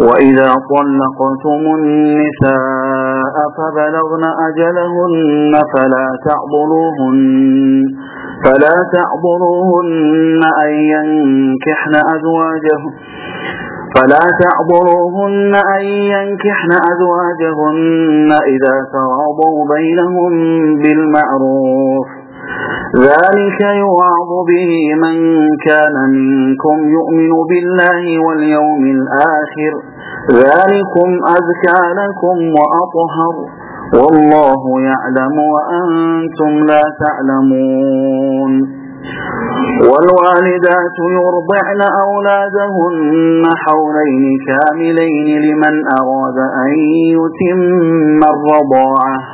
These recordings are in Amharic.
وإذا طلقتم النساء فبلغن أجلهن فلا تعضلوهن فلا تعضلوهن أن ينكحن أزواجهن فلا تعضلوهن أن ينكحن أزواجهن إذا تراضوا بينهم بالمعروف. ذلك يوعظ به من كان منكم يؤمن بالله واليوم الآخر. ذلكم أذكى لكم وأطهر. والله يعلم وأنتم لا تعلمون. والوالدات يرضعن أولادهن حولين كاملين لمن أراد أن يتم الرضاعة.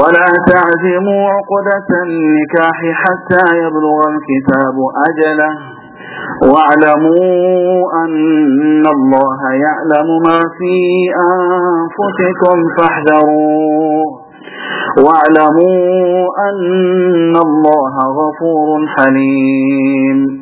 ولا تعزموا عقدة النكاح حتى يبلغ الكتاب أجله. واعلموا أن الله يعلم ما في أنفسكم فاحذروه واعلموا أن الله غفور حليم.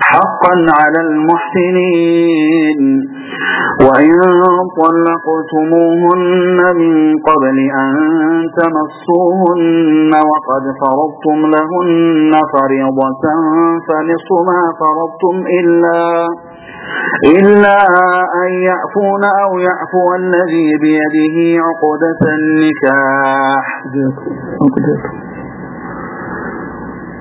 حقا على المحسنين. وإن طلقتموهن من قبل أن تمسوهن وقد فرضتم لهن فريضة فنصف ما فرضتم إلا إلا أن يعفون أو يعفو الذي بيده عقدة النكاح.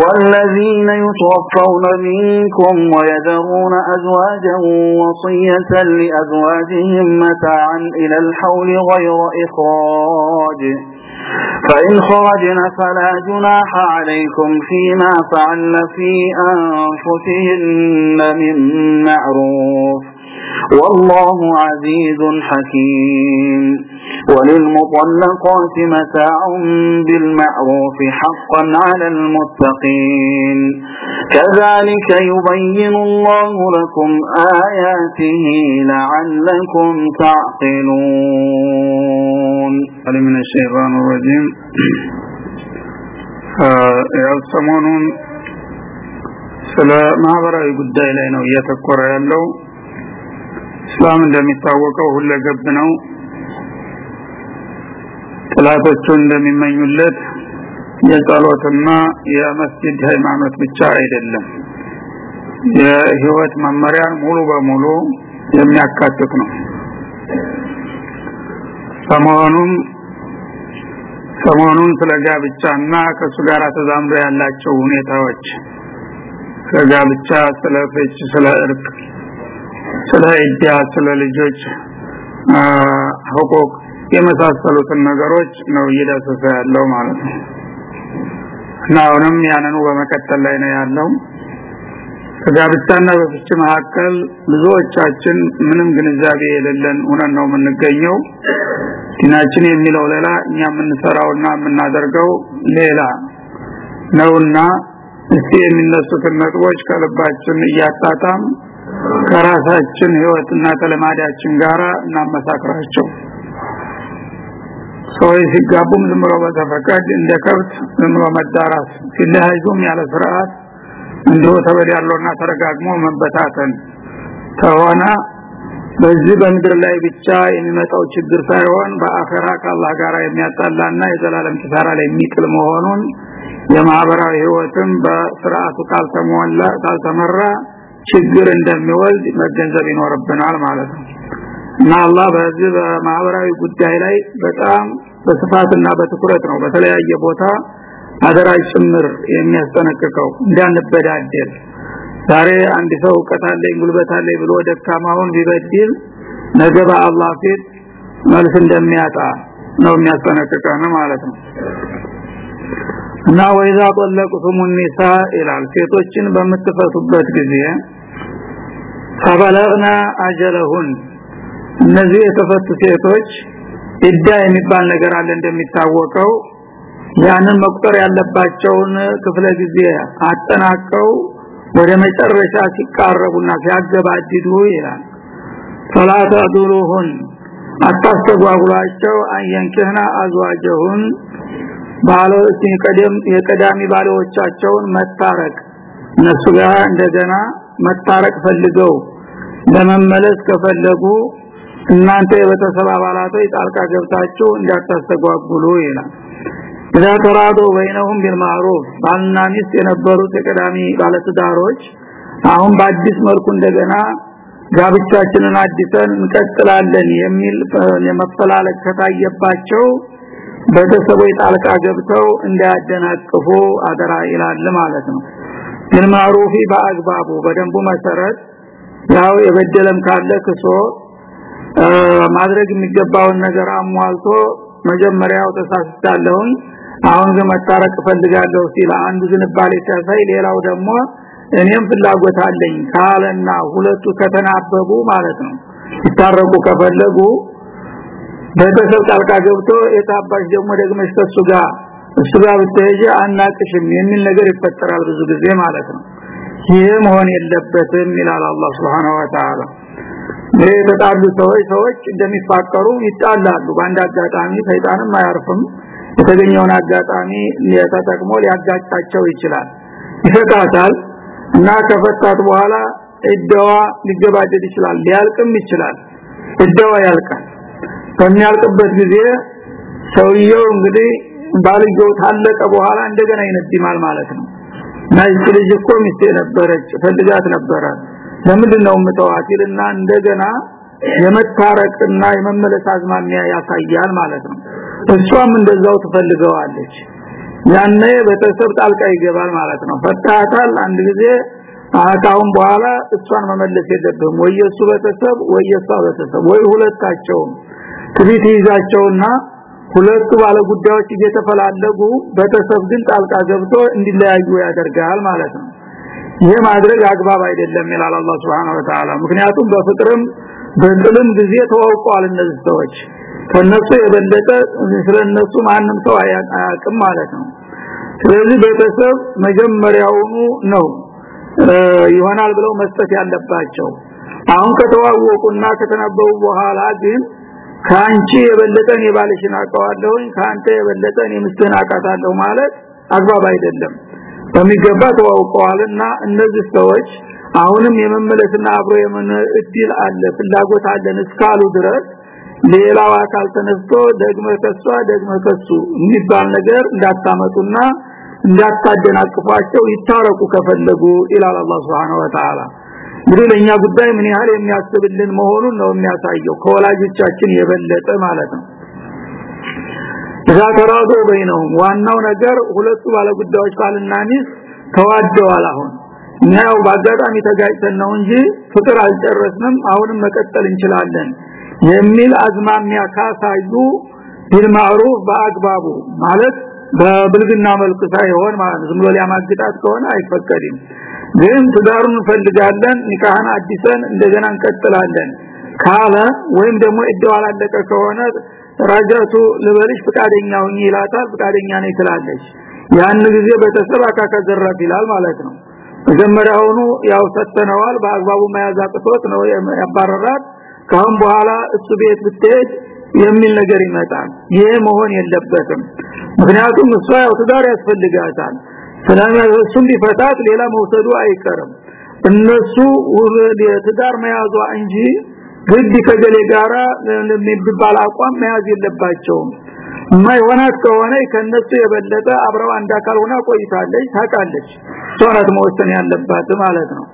والذين يتوفون منكم ويذرون أزواجا وصية لأزواجهم متاعا إلى الحول غير إخراج. فإن خرجنا فلا جناح عليكم فيما فعل في أنفسهن من معروف. والله عزيز حكيم وللمطلقات متاع بالمعروف حقا على المتقين كذلك يبين الله لكم آياته لعلكم تعقلون من الشيطان الرجيم ሰሞኑን ስለ ማህበራዊ ጉዳይ ላይ ነው እያተኮረ ያለው እስላም እንደሚታወቀው ሁለገብ ነው። ጥላቶቹ እንደሚመኙለት የጸሎትና የመስጊድ ሃይማኖት ብቻ አይደለም። የህይወት መመሪያን ሙሉ በሙሉ የሚያካትት ነው። ሰሞኑን ሰሞኑን ስለ ጋብቻና ጋር ተዛምዶ ያላቸው ሁኔታዎች ከጋብቻ ስለ ፍች ስለ እርቅ ስለ ኢዳ ስለ ልጆች ህቁቅ የመሳሰሉትን ነገሮች ነው እየዳሰሰ ያለው ማለት ነው። እና አሁንም ያንኑ በመቀጠል ላይ ነው ያለው። ከጋብቻና በፍች መካከል ብዙዎቻችን ምንም ግንዛቤ የሌለን ሆነን ነው የምንገኘው። ዲናችን የሚለው ሌላ እኛ የምንሰራውና የምናደርገው ሌላ ነውና እስቲ የሚነሱትን ነጥቦች ከልባችን እያጣጣም ከራሳችን ህይወትና ከልማዳችን ጋር እናመሳክራቸው። ሰዎች ሲጋቡም ዝም ብሎ በተፈቀድ እንደ ከብት ዝም ብሎ መዳራት ሲለያዩም ያለ ስርዓት እንዲሁ ተበዳለውና ተረጋግሞ መበታተን። ከሆነ በዚህ በምድር ላይ ብቻ የሚመጣው ችግር ሳይሆን በአኸራ ከአላህ ጋር የሚያጣላና የዘላለም ኪሳራ ላይ የሚጥል መሆኑን የማህበራዊ ህይወትም በስርዓቱ ካልተሞላ ካልተመራ ችግር እንደሚወልድ መገንዘብ ይኖርብናል ማለት ነው። እና አላህ በዚህ በማህበራዊ ጉዳይ ላይ በጣም በስፋትና በትኩረት ነው በተለያየ ቦታ አደራጅ ጭምር የሚያስጠነቅቀው እንዳንበዳደል። ዛሬ አንድ ሰው ጉልበት አለኝ ብሎ ደካማውን ቢበድል ነገ በአላህ ፊት መልስ እንደሚያጣ ነው የሚያስጠነቅቀን ማለት ነው እና ወይዛ ጠለቁቱም ኒሳ ይላል። ሴቶችን በምትፈቱበት ጊዜ ፈበለግና አጀለሁን። እነዚህ የተፈቱ ሴቶች ኢዳ የሚባል ነገር አለ እንደሚታወቀው። ያንን መቁጠር ያለባቸውን ክፍለ ጊዜ አጠናቀው ወደ መጨረሻ ሲቃረቡና ሲያገባድዱ ይላል። ፈላታ ዱሩሁን አታስተጓጉሏቸው። አየንከና አዝዋጀሁን ባሎች ቀደም የቀዳሚ ባሎቻቸውን መታረቅ። እነሱ ጋር እንደገና መታረቅ ፈልገው ለመመለስ ከፈለጉ እናንተ የቤተሰብ አባላቶች ጣልቃ ገብታችሁ እንዳታስተጓጉሉ ይላል። እዛ ተራዶ በይነሁም ቢልማዕሩፍ ባልና ሚስት የነበሩት የቀዳሚ ባለትዳሮች አሁን በአዲስ መልኩ እንደገና ጋብቻችንን አዲሰን እንቀጥላለን የሚል የመፈላለግ ከታየባቸው ቤተሰቦች ጣልቃ ገብተው እንዳያደናቅፉ አደራ ይላል ማለት ነው። ቢልማዕሩፊ በአግባቡ በደንቡ መሰረት ያው የበደለም ካለ ክሶ ማድረግ የሚገባውን ነገር አሟልቶ መጀመሪያው ተሳስቻለሁኝ አሁን ግን መታረቅ ፈልጋለሁ ሲል አንዱ ዝንባሌ ሲያሳይ ሌላው ደግሞ እኔም ፍላጎት አለኝ ካለና ሁለቱ ከተናበቡ ማለት ነው። ይታረቁ ከፈለጉ ቤተሰብ ጣልቃ ገብቶ የታባሽ ደግሞ ደግመሽ ከሱ ጋር እሱ ጋር ብትሄጂ አናቅሽም የሚል ነገር ይፈጠራል ብዙ ጊዜ ማለት ነው። ይሄ መሆን የለበትም ይላል አላህ Subhanahu Wa Ta'ala የተጣሉ ሰዎች ሰዎች እንደሚፋቀሩ ይጣላሉ። በአንድ አጋጣሚ ሰይጣንም አያርፍም። የተገኘውን አጋጣሚ ተጠቅሞ ሊያጋጫቸው ይችላል። ይፈታታል እና ከፈታት በኋላ እደዋ ሊገባደድ ይችላል ሊያልቅም ይችላል። እደዋ ያልቃል በሚያልቅበት ጊዜ ሰውየው እንግዲህ ባልየው ታለቀ በኋላ እንደገና ይነድማል ማለት ነው። ናይስ ልጅ እኮ ሚስቴ ነበረች ፈልጋት ነበረ። ለምንድን ነው ምተዋቲልና እንደገና የመታረቅና የመመለስ አዝማሚያ ያሳያል ማለት ነው። እሷም እንደዛው ትፈልገዋለች። ያኔ ቤተሰብ ጣልቃ ይገባል ማለት ነው። ፈታታል። አንድ ጊዜ አታውን በኋላ እሷን መመለስ የለብህም። ወይ የሱ ቤተሰብ ወይ የሷ ቤተሰብ ወይ ሁለታቸውም ትቢት ይዛቸውና ሁለቱ ባለ ጉዳዮች እየተፈላለጉ ቤተሰብ ግን ጣልቃ ገብቶ እንዲለያዩ ያደርጋል ማለት ነው። ይሄ ማድረግ አግባብ አይደለም ይላል አላህ Subhanahu Wa Ta'ala ምክንያቱም በፍቅርም በጥልም ጊዜ ተዋውቀዋል እነዚህ ሰዎች። ከነሱ የበለጠ ስለነሱ ማንም ሰው አያውቅም ማለት ነው። ስለዚህ ቤተሰብ መጀመሪያውኑ ነው ይሆናል ብለው መስጠት ያለባቸው። አሁን ከተዋወቁና ከተነበቡ በኋላ ግን ካንቺ የበለጠን የባልሽን አውቀዋለሁኝ ካንተ የበለጠን የምስትን አውቃታለሁ ማለት አግባብ አይደለም። በሚገባ ተዋውቀዋልና እነዚህ ሰዎች አሁንም የመመለስና አብሮ የመነ እድል አለ ፍላጎት አለን እስካሉ ድረስ ሌላው አካል ተነስቶ ደግመ ከሷ ደግመ ከሱ የሚባል ነገር እንዳታመጡና እንዳታደናቅፏቸው ይታረቁ ከፈለጉ ኢላላ አላህ Subhanahu Wa Ta'ala እንግዲህ ለኛ ጉዳይ ምን ያህል የሚያስብልን መሆኑን ነው የሚያሳየው። ከወላጆቻችን የበለጠ ማለት ነው። ተራዶ በይነውም ዋናው ነገር ሁለቱ ባለ ጉዳዮች ባልና ሚስት ተዋደዋል። አሁን እኛው በአጋጣሚ ተጋጭተን ነው እንጂ ፍቅር አልጨረስንም አሁንም መቀጠል እንችላለን የሚል አዝማሚያ ካሳዩ ቢልማዕሩፍ በአግባቡ ማለት በብልግና መልኩ ሳይሆን ማለት ዝም ብሎ ሊያማግጣት ከሆነ አይፈቀድም ግን ትዳሩን እንፈልጋለን ኒካህን አዲሰን እንደገና እንቀጥላለን ካለ ወይም ደግሞ እደው አላለቀ ከሆነ ራጃቱ ልበልሽ ፍቃደኛ ሁኚ ይላታል ፍቃደኛ ነኝ ትላለች። ያን ጊዜ ቤተሰብ አካከዘራት ይላል ማለት ነው። መጀመሪያውኑ ያው ሰተነዋል በአግባቡ መያዝ አቅቶት ነው ያባረራት። ካሁን በኋላ እሱ ቤት ብትሄድ የሚል ነገር ይመጣል። ይሄ መሆን የለበትም። ምክንያቱም እሷ ያው ትዳር ያስፈልጋታል ስለዚህ ቢፈታት ሌላ መውሰዱ አይቀርም። እነሱ ትዳር መያዟ እንጂ ግድ ከገሌ ጋራ ለሚባል አቋም መያዝ የለባቸውም። የማይሆናት ከሆነ ከነሱ የበለጠ አብረው አንድ አካል ሆና ቆይታለች ታውቃለች። ሷናት መወሰን ያለባት ማለት ነው።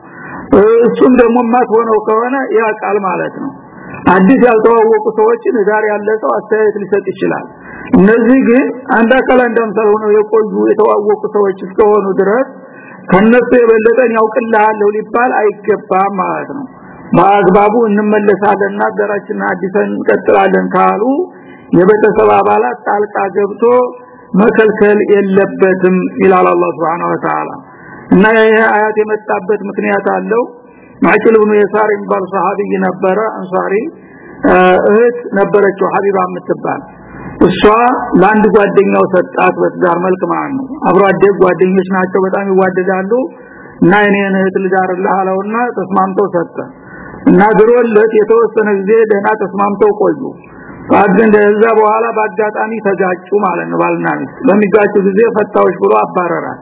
እሱም ደግሞ ማትሆነው ከሆነ ያቃል ማለት ነው። አዲስ ያልተዋወቁ ሰዎችን ዳር ያለ ሰው አስተያየት ሊሰጥ ይችላል እነዚህ ግን አንድ አካል እንደምሳሌ ሆነው የቆዩ የተዋወቁ ሰዎች እስከሆኑ ድረስ ከነሱ የበለጠን ያውቅልሃለሁ ሊባል አይገባም ማለት ነው። በአግባቡ እንመለሳለንና ደራችንን አዲሰን እንቀጥላለን ካሉ የቤተሰብ አባላት ጣልቃ ገብቶ መከልከል የለበትም ይላል አላህ Subhanahu Wa Ta'ala እና ይሄ አያት የመጣበት ምክንያት አለው። ማዕቅል ኢብኑ የሳር የሚባል ሰሃቢ ነበረ አንሳሪ እህት ነበረችው ሀቢባ የምትባል እሷ ለአንድ ጓደኛው ሰጣት በትዳር መልክ ማለት ነው። አብሮ አደግ ጓደኞች ናቸው በጣም ይዋደዳሉ። እና እኔን እህት ልዳርልህ አለውና ተስማምተው ሰጠ። እና ድሮለት የተወሰነ ጊዜ ደህና ተስማምተው ቆዩ። ባድን ደዛ በኋላ በአጋጣሚ ተጋጩ ማለት ነው ባልና ሚስት። በሚጋጩ ጊዜ ፈታዎች ብሎ አባረራት።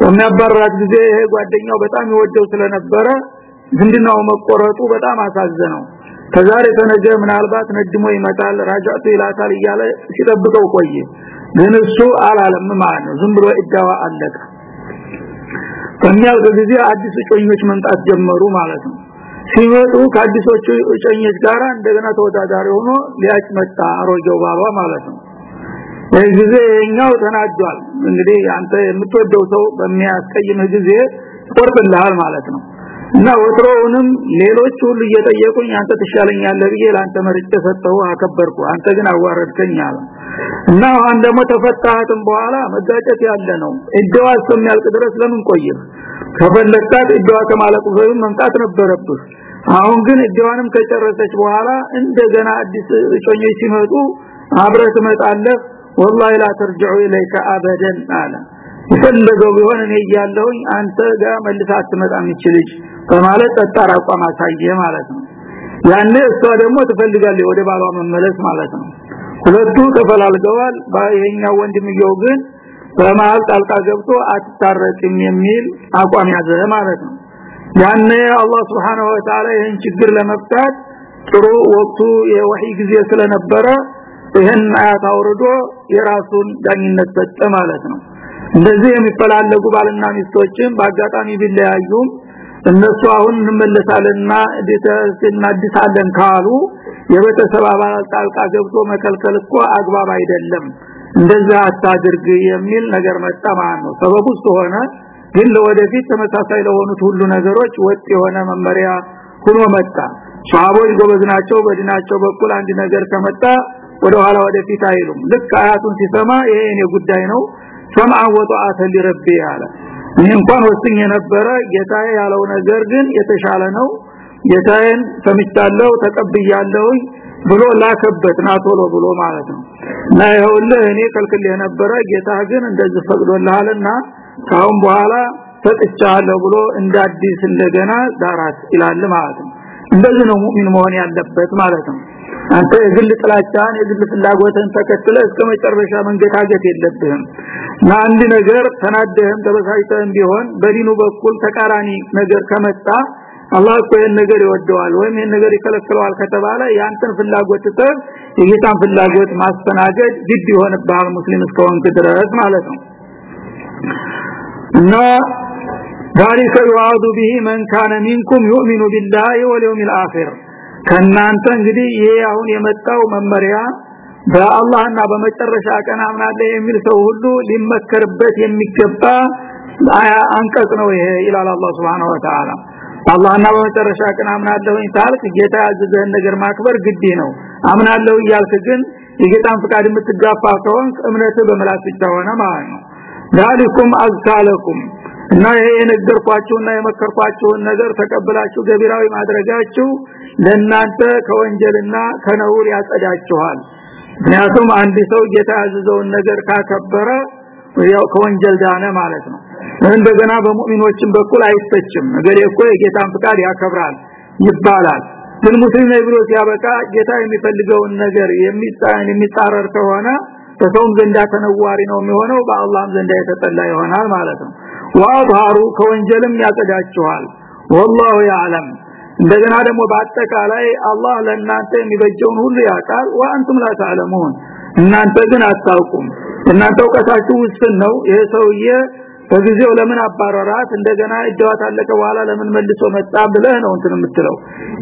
በሚያባረራት ጊዜ ይሄ ጓደኛው በጣም ይወደው ስለነበረ ዝምድናው መቆረጡ? በጣም አሳዘነው ከዛሬ ተነገ ምናልባት ነድሞ ይመጣል ራጃቱ ይላታል እያለ ሲጠብቀው ቆየ። ግን እሱ አላለም። ማለት ነው ዝም ብሎ እዳዋ አለቀ። ከሚያልቅ ጊዜ አዲስ ጮኞች መምጣት ጀመሩ ማለት ነው። ሲመጡ ከአዲሶቹ ጮኞች ጋር እንደገና ተወዳዳሪ ሆኖ ሊያጭ መጣ አሮጌው ባሏ ማለት ነው። ጊዜ የኛው ተናዷል። እንግዲህ አንተ የምትወደው ሰው በሚያስቀይምህ ጊዜ ቆርጥልሃል ማለት ነው እና ወትሮውንም ሌሎች ሁሉ እየጠየቁኝ አንተ ትሻለኛለህ ብዬ ለአንተ መርጬ ሰጠው አከበርኩ። አንተ ግን አዋረድከኝ እና አሁን ደግሞ ተፈታህትም በኋላ መጋጨት ያለ ነው። እደዋ እስከሚያልቅ ድረስ ለምን ቆየ? ከፈለግካት እደዋ ከማለቁ በፊት መምጣት ነበረብህ። አሁን ግን እደዋንም ከጨረሰች በኋላ እንደገና አዲስ እጮኞች ሲመጡ አብረህ ትመጣለህ። ወላሂ ላ ተርጅዑ ኢለይከ አበደን አለ። የፈለገው ቢሆን እኔ እያለሁኝ አንተ ጋር መልሳ አትመጣም ይችልሽ በማለት ጠጣር አቋም አሳየ ማለት ነው። ያኔ እሷ ደግሞ ትፈልጋለች ወደ ባሏ መመለስ ማለት ነው። ሁለቱ ተፈላልገዋል። ባይኛው ወንድምየው ግን በመሃል ጣልቃ ገብቶ አትታረቅም የሚል አቋም ያዘ ማለት ነው። ያኔ አላህ Subhanahu Wa Ta'ala ይህን ችግር ለመፍታት ጥሩ ወቅቱ የወህይ ጊዜ ስለነበረ ይህን አያት አውርዶ የራሱን ዳኝነት ሰጠ ማለት ነው። እንደዚህ የሚፈላለጉ ባልና ሚስቶችን በአጋጣሚ ቢለያዩም እነሱ አሁን እንመለሳለንና እናድሳለን ካሉ የቤተሰብ አባላት ጣልቃ ገብቶ መከልከል እኮ አግባብ አይደለም። እንደዛ አታድርግ የሚል ነገር መጣ ማለት ነው። ሰበቡ ሆነ ግን ለወደፊት ተመሳሳይ ለሆኑት ሁሉ ነገሮች ወጥ የሆነ መመሪያ ሆኖ መጣ። ሷሃቦች ጎበዝ ናቸው በዲናቸው በኩል አንድ ነገር ከመጣ ወደ ኋላ ወደፊት አይሉም። ልክ አያቱን ሲሰማ ይሄ የኔ ጉዳይ ነው ሰምዓ ወጣአተ ሊረቢ ያለ እኔ እንኳን ወስኝ የነበረ ጌታዬ ያለው ነገር ግን የተሻለ ነው። ጌታዬን ሰምቻለሁ ተቀብያለሁ ብሎ ላከበት ናቶሎ ብሎ ማለት ነው። እና ይኸውልህ እኔ ከልክል የነበረ ጌታ ግን እንደዚህ ፈቅዶልሃልና ካሁን በኋላ ፈጥቻለሁ ብሎ እንዳዲስ እንደገና ዳራት ይላል ማለት ነው። እንደዚህ ነው ሙእሚን መሆን ያለበት ማለት ነው አንተ የግል ጥላቻን የግል ፍላጎትን ተከትለ እስከ መጨረሻ መንገታገት የለብህም እና አንድ ነገር ተናደህም ተበሳጭተህም ቢሆን በዲኑ በኩል ተቃራኒ ነገር ከመጣ አላህ እኮ ይሄን ነገር ይወደዋል ወይም ይሄን ነገር ይከለክለዋል ከተባለ ያንተን ፍላጎት ተር የጌታን ፍላጎት ማስተናገድ ግድ ይሆንብሃል ሙስሊም እስከሆንክ ድረስ ማለት ነው እና ذلك يعاذ به من كان منكم يؤمن بالله واليوم الاخر ከናንተ እንግዲህ ይሄ አሁን የመጣው መመሪያ በአላህና በመጨረሻ ቀን አምናለሁ የሚል ሰው ሁሉ ሊመከርበት የሚገባ አንቀጽ ነው ይሄ ይላል አላህ Subhanahu Wa Ta'ala አላህና በመጨረሻ ቀን አምናለሁ ታልክ ጌታ ያዘዘህን ነገር ማክበር ግድ ነው አምናለሁ እያልክ ግን የጌታን ፍቃድ የምትጋፋ ከሆንክ እምነትህ በመላስ ብቻ ሆነ ማለት ነው ذالكم አዝካለኩም እና የነገርኳችሁና የመከርኳችሁን ነገር ተቀብላችሁ ገቢራዊ ማድረጋችሁ ለናንተ ከወንጀልና ከነውር ያጸዳችኋል። ምክንያቱም አንድ ሰው ጌታ ያዘዘውን ነገር ካከበረ ያው ከወንጀል ዳነ ማለት ነው። እንደገና በሙእሚኖችም በኩል አይተችም ነገር እኮ የጌታን ፍቃድ ያከብራል ይባላል። ግን ሙስሊም ብሎ ሲያበቃ ጌታ የሚፈልገውን ነገር የሚጻን የሚጻረር ከሆነ በሰውም ዘንዳ ተነዋሪ ነው የሚሆነው በአላህም ዘንዳ የተጠላ ይሆናል ማለት ነው ወአባሩ ከወንጀልም ያጸዳችኋል والله يعلم. እንደገና ደግሞ በአጠቃላይ አላህ ለእናንተ የሚበጀውን ሁሉ ያውቃል ወአንቱም ላ ተዕለሙን። እናንተ ግን አታውቁም። እናንተ እውቀታችሁ ውስን ነው። ይሄ ሰውዬ በጊዜው ለምን አባረራት? እንደገና እድዋ ታለቀ በኋላ ለምን መልሶ መጣ ብለህ ነው እንትን የምትለው።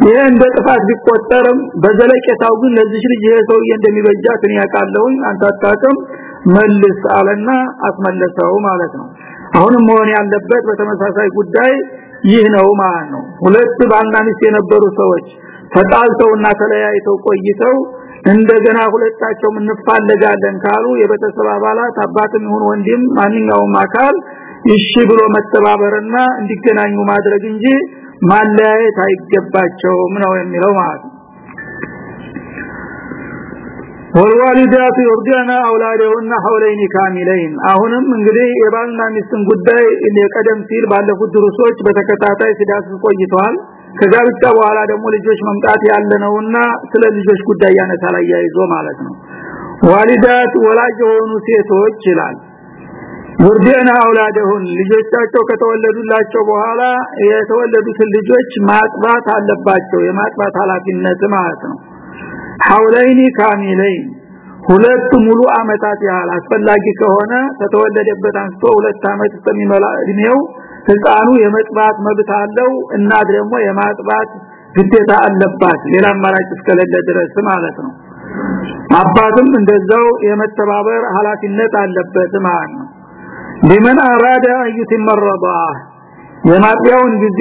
ይሄ እንደ ጥፋት ቢቆጠርም በዘለቄታው ግን ለዚህ ልጅ ይሄ ሰውዬ እንደሚበጃት እኔ ያውቃለሁ አንተ አታውቅም። መልስ አለና አስመለሰው ማለት ነው። አሁንም መሆን ያለበት በተመሳሳይ ጉዳይ ይህ ነው ማለት ነው። ሁለት ባልና የነበሩ ሰዎች ተጣልተውና ተለያይተው ቆይተው እንደገና ሁለታቸውም እንፋለጋለን ካሉ የቤተሰብ አባላት አባትም ይሁን ወንድም ማንኛውም አካል እሺ ብሎ መተባበርና እንዲገናኙ ማድረግ እንጂ ማለያየት አይገባቸውም ነው የሚለው ማለት ወልዋሊዳቱ ይርዲና አውላደሁና ሐውለይን ካሚለይን። አሁንም እንግዲህ የባልና ሚስትን ጉዳይ የቀደም ሲል ባለፉት ድሩሶች በተከታታይ ሲዳስስ ቆይተዋል። ከጋብቻ በኋላ ደግሞ ልጆች መምጣት ያለነውና ስለ ልጆች ጉዳይ ያነሳ ላይ ያይዞ ማለት ነው። ዋሊዳት ወላጅ የሆኑ ሴቶች ይላል። ይርዲና አውላደሁን ልጆቻቸው ከተወለዱላቸው በኋላ የተወለዱትን ልጆች ማጥባት አለባቸው። የማጥባት ኃላፊነት ማለት ነው ሐውለይኒ ካሚለይን ሁለት ሙሉ አመታት ያህል አስፈላጊ ከሆነ ከተወለደበት አንስቶ ሁለት አመት እስከሚመላ እድሜው ህፃኑ የመጥባት መብት አለው እና ደግሞ የማጥባት ግዴታ አለባት። ሌላ አማራጭ እስከሌለ ድረስ ማለት ነው። አባትም እንደዛው የመተባበር ኃላፊነት አለበት ማለት ነው። ለምን አራዳ አዩት መረባ የማጥያውን ጊዜ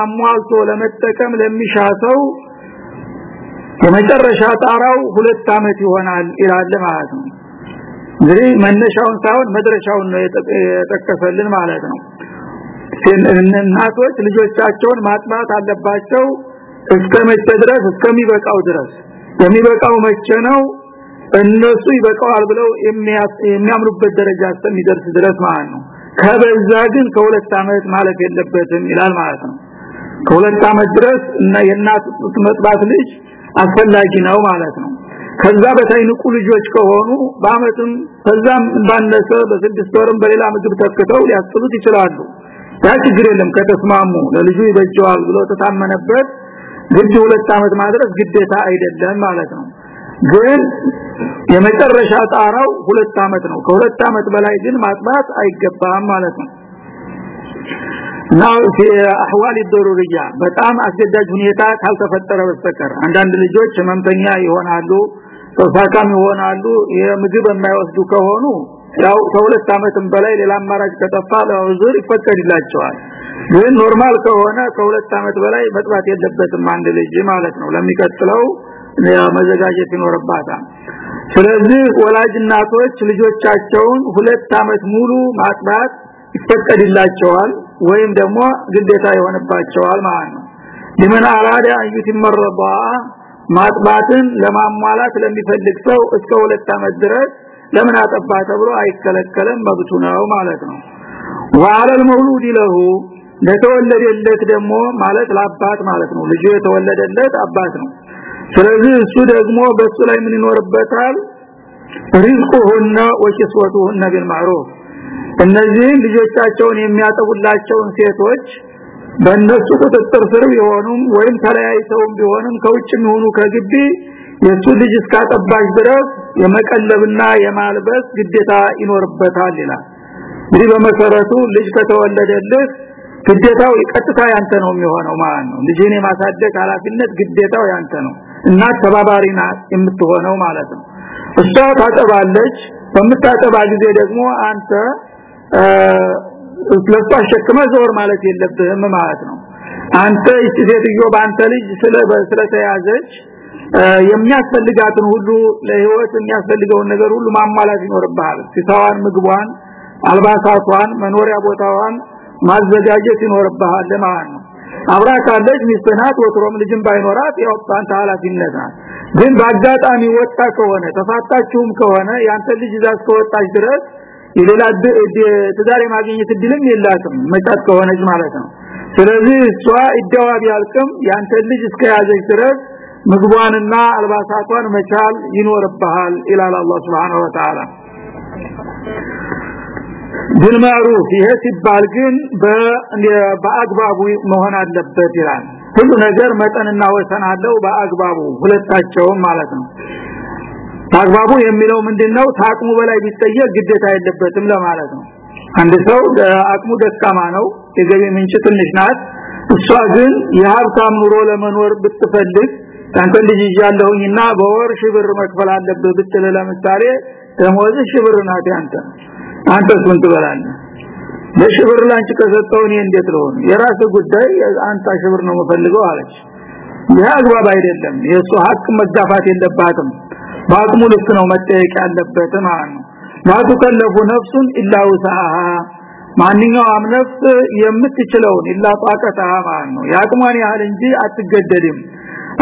አሟልቶ ለመጠቀም ለሚሻ ሰው የመጨረሻ ጣራው ሁለት አመት ይሆናል ይላል ማለት ነው። እንግዲህ መነሻውን ሳይሆን መድረሻውን ነው የጠቀሰልን ማለት ነው። እናቶች ልጆቻቸውን ማጥባት አለባቸው እስከ መቼ ድረስ? እስከሚበቃው ድረስ። የሚበቃው መቼ ነው? እነሱ ይበቃዋል ብለው የሚያምኑበት ደረጃ እስከሚደርስ ድረስ ማለት ነው። ከበዛ ግን ከሁለት አመት ማለት የለበትም ይላል ማለት ነው። ከሁለት አመት ድረስ እና የእናት መጥባት ልጅ አስፈላጊ ነው ማለት ነው። ከዛ በታይ ንቁ ልጆች ከሆኑ በአመትም ከዛም ባነሰ በስድስት ወርም በሌላ ምግብ ተክተው ሊያስጥሉት ይችላሉ። ያ ችግር የለም። ከተስማሙ ለልጁ ይበጀዋል ብሎ ተታመነበት ግድ ሁለት አመት ማድረስ ግዴታ አይደለም ማለት ነው። ግን የመጨረሻ ጣራው ሁለት አመት ነው። ከሁለት አመት በላይ ግን ማጥባት አይገባም ማለት ነው ናው አህዋል الضروريه በጣም አስገዳጅ ሁኔታ ካልተፈጠረ በስተቀር አንዳንድ ልጆች ህመምተኛ ይሆናሉ ተፋካም ይሆናሉ የምግብ የማይወስዱ ከሆኑ ያው ከሁለት አመትም በላይ ሌላ አማራጭ ከጠፋ ለውዝር ይፈቀድላቸዋል ግን ኖርማል ከሆነ ከሁለት አመት በላይ መጥባት የለበትም አንድ ልጅ ማለት ነው ለሚቀጥለው መዘጋጀት ይኖርባታል ስለዚህ ወላጅ እናቶች ልጆቻቸውን ሁለት አመት ሙሉ ማጥባት ይፈቀድላቸዋል ወይም ደግሞ ግዴታ ይሆንባቸዋል ማለት ነው ለምን አራዳ አዩት መረባ ማጥባትን ለማሟላት ለሚፈልግ ሰው እስከ ሁለት አመት ድረስ ለምን አጠባ ተብሎ አይከለከለም መብቱ ነው ማለት ነው ወአለ المولود له ለተወለደለት ደግሞ ማለት ለአባት ማለት ነው ልጅ የተወለደለት አባት ነው ስለዚህ እሱ ደግሞ በሱ ላይ ምን ይኖርበታል ሪዝቁሁና ወኪስወቱሁና ቢልማዕሩፍ እነዚህን ልጆቻቸውን የሚያጠቡላቸውን ሴቶች በእነሱ ቁጥጥር ስር ቢሆኑም ወይም ተለያይተውም ቢሆንም ከውጭ የሚሆኑ ከግቢ የሱ ልጅ እስካጠባች ድረስ የመቀለብና የማልበስ ግዴታ ይኖርበታል ይላል። እንግዲህ በመሰረቱ ልጅ ከተወለደልህ ግዴታው ቀጥታ ያንተ ነው የሚሆነው ማለት ነው። ልጅን የማሳደግ ኃላፊነት ግዴታው ያንተ ነው። እና ተባባሪ ናት የምትሆነው ማለት ነው። እሷ ታጠባለች በምታጠባ ጊዜ ደግሞ አንተ ለሷ ሸክመ ዞር ማለት የለብህም ማለት ነው። አንተ እቺ ሴትዮ በአንተ ልጅ ስለ ስለተያዘች የሚያስፈልጋትን ሁሉ ለህይወት የሚያስፈልገውን ነገር ሁሉ ማሟላት ይኖርብሃል። ሲታዋን ምግቧን አልባሳቷን መኖሪያ ቦታዋን ማዘጋጀት ይኖርብሃል ማለት ነው አብራ ካለች ሚስትናት ወትሮም ልጅም ባይኖራት ያው አንተ ኃላፊነት ናት። ግን በአጋጣሚ ወጣ ከሆነ ተፋታችሁም ከሆነ ያንተ ልጅ እዛ እስከወጣች ድረስ የሌላ ትዳር የማግኘት እድልም የላትም መጣት ከሆነች ማለት ነው። ስለዚህ እሷ ይደዋ ቢያልቅም ያንተ ልጅ እስከያዘች ድረስ ምግቧንና አልባሳቷን መቻል ይኖርብሃል ኢላላ አላህ Subhanahu Wa Ta'ala ቢልማዕሩፍ። ይሄ ሲባል ግን በአግባቡ መሆን አለበት ይላል። ሁሉ ነገር መጠንና ወሰን አለው በአግባቡ ሁለታቸውም ማለት ነው። አግባቡ የሚለው ምንድነው? ታቅሙ በላይ ቢጠየቅ ግዴታ የለበትም ለማለት ነው። አንድ ሰው አቅሙ ደካማ ነው የገቢ ምንጭ ትንሽ ናት። እሷ ግን የሀብታም ኑሮ ለመኖር ብትፈልግ አንተ ልጅ እያለሁኝና በወር ሺህ ብር መክፈል አለብህ ብትል ለምሳሌ ደሞዝ ሺህ ብር ናት ያንተ። አንተ ምን ትበላለህ። ለሽብር ላንቺ ከሰጠው እኔ እንዴት ነው የራስ ጉዳይ አንተ ሽብር ነው የምፈልገው አለች። ያ አግባብ አይደለም። የሱ ሀቅ መጋፋት የለባትም። በአቅሙ ልክ ነው መጠየቅ ያለበት ማለት ነው። ማቱከለፉ ነፍሱን ኢላ ውሳሃ ማንኛውም ነፍስ የምትችለውን ኢላ ጣቀታ ማለት ነው። ያቅሟን ያህል እንጂ አትገደድም።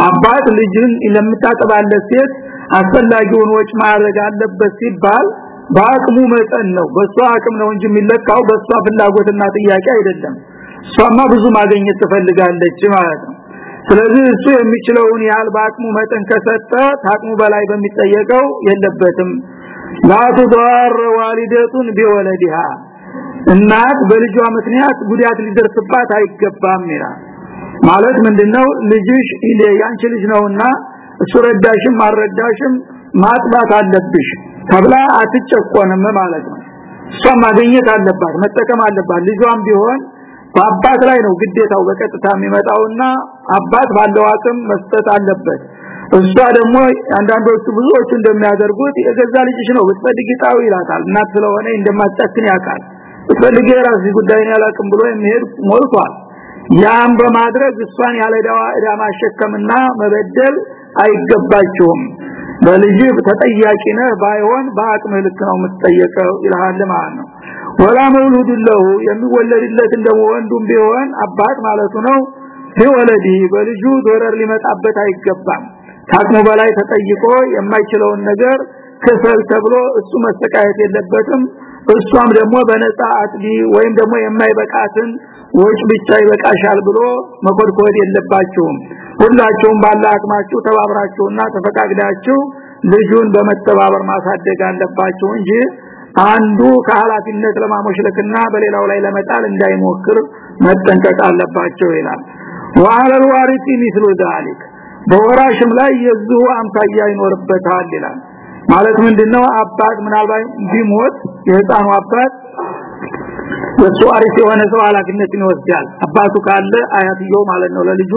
አባት ልጅን ለምታጠባለት ሴት አስፈላጊውን ወጭ ማድረግ አለበት ሲባል በአቅሙ መጠን ነው። በሷ አቅም ነው እንጂ የሚለካው በሷ ፍላጎትና ጥያቄ አይደለም። እሷማ ብዙ ማግኘት ትፈልጋለች ማለት ነው። ስለዚህ እሱ የሚችለውን ያህል በአቅሙ መጠን ከሰጠ ታቅሙ በላይ በሚጠየቀው የለበትም። ላቱ ዳር ዋሊደቱን ቢወለዲሃ እናት በልጇ ምክንያት ጉዳት ሊደርስባት አይገባም ይላል። ማለት ምንድነው? ልጅሽ ያንቺ ልጅ ነውና እሱ ረዳሽም አልረዳሽም ማጥባት አለብሽ ተብላ አትጨቆንም ማለት ነው። እሷ ማግኘት አለባት መጠቀም አለባት። ልጇም ቢሆን በአባት ላይ ነው ግዴታው በቀጥታ የሚመጣውና አባት ባለው አቅም መስጠት አለበት። እሷ ደግሞ አንዳንዶቹ ብዙዎቹ እንደሚያደርጉት የገዛ ልጅሽ ነው ብትፈልጊ ይላታል። እናት ስለሆነ እንደማጣትን ያውቃል። ብትፈልጊ የራስ ጉዳይ ነው ያላቅም ብሎ የሚሄድ ሞልቷል። ያም በማድረግ እሷን ያለ ዳዋ ማሸከምና መበደል አይገባችሁም በልጅ ተጠያቂ ነህ ባይሆን በአቅም ልክ ነው የምትጠየቀው ይልሃል ማለት ነው። ወላ መውሉድ له የሚወለድለት እንደሞ ወንዱም ቢሆን አባት ማለቱ ነው። ቢወለዲ በልጁ ዶረር ሊመጣበት አይገባም። ታቅሙ በላይ ተጠይቆ የማይችለውን ነገር ክፈል ተብሎ እሱ መሰቃየት የለበትም። እሷም ደግሞ በነፃ አጥቢ ወይም ደግሞ የማይበቃትን ወጭ ብቻ ይበቃሻል ብሎ መኮድኮድ የለባችሁም ሁላችሁም ባለ አቅማችሁ ተባብራችሁና ተፈቃግዳችሁ ልጁን በመተባበር ማሳደግ አለባችሁ እንጂ አንዱ ከኃላፊነት ለማሞሽለክና በሌላው ላይ ለመጣል እንዳይሞክር መጠንቀቅ አለባቸው ይላል ወአለ الوارث مثل ذلك በወራሽም ላይ የዚሁ አምሳያ ይኖርበታል ይላል ማለት ምንድነው አባት ምናልባት ቢሞት የህፃኑ አባት የሱ አሪፍ የሆነ ሰው ኃላፊነትን ይወስዳል አባቱ ካለ አያትየው ማለት ነው ለልጁ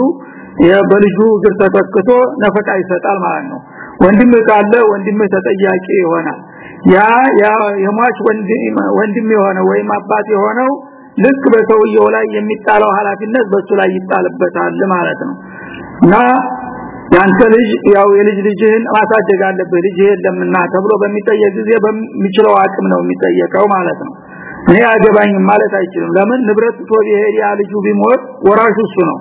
በልጁ እግር ተተክቶ ነፈቃ ይሰጣል ማለት ነው። ወንድም ካለ ወንድም ተጠያቂ ይሆናል። ያ የሟች ወንድም ወንድም የሆነ ወይም አባት የሆነው ልክ በሰውየው ላይ የሚጣለው ኃላፊነት በሱ ላይ ይጣልበታል ማለት ነው። እና ያንተ ልጅ ያው የልጅ ልጅህን ማሳደግ አለብህ። ልጅ የለምና ተብሎ በሚጠየቅ ጊዜ በሚችለው አቅም ነው የሚጠየቀው ማለት ነው። እኔ አገባኝም ማለት አይችልም። ለምን? ንብረት ትቶ ቢሄድ ያ ልጁ ቢሞት ወራሹ እሱ ነው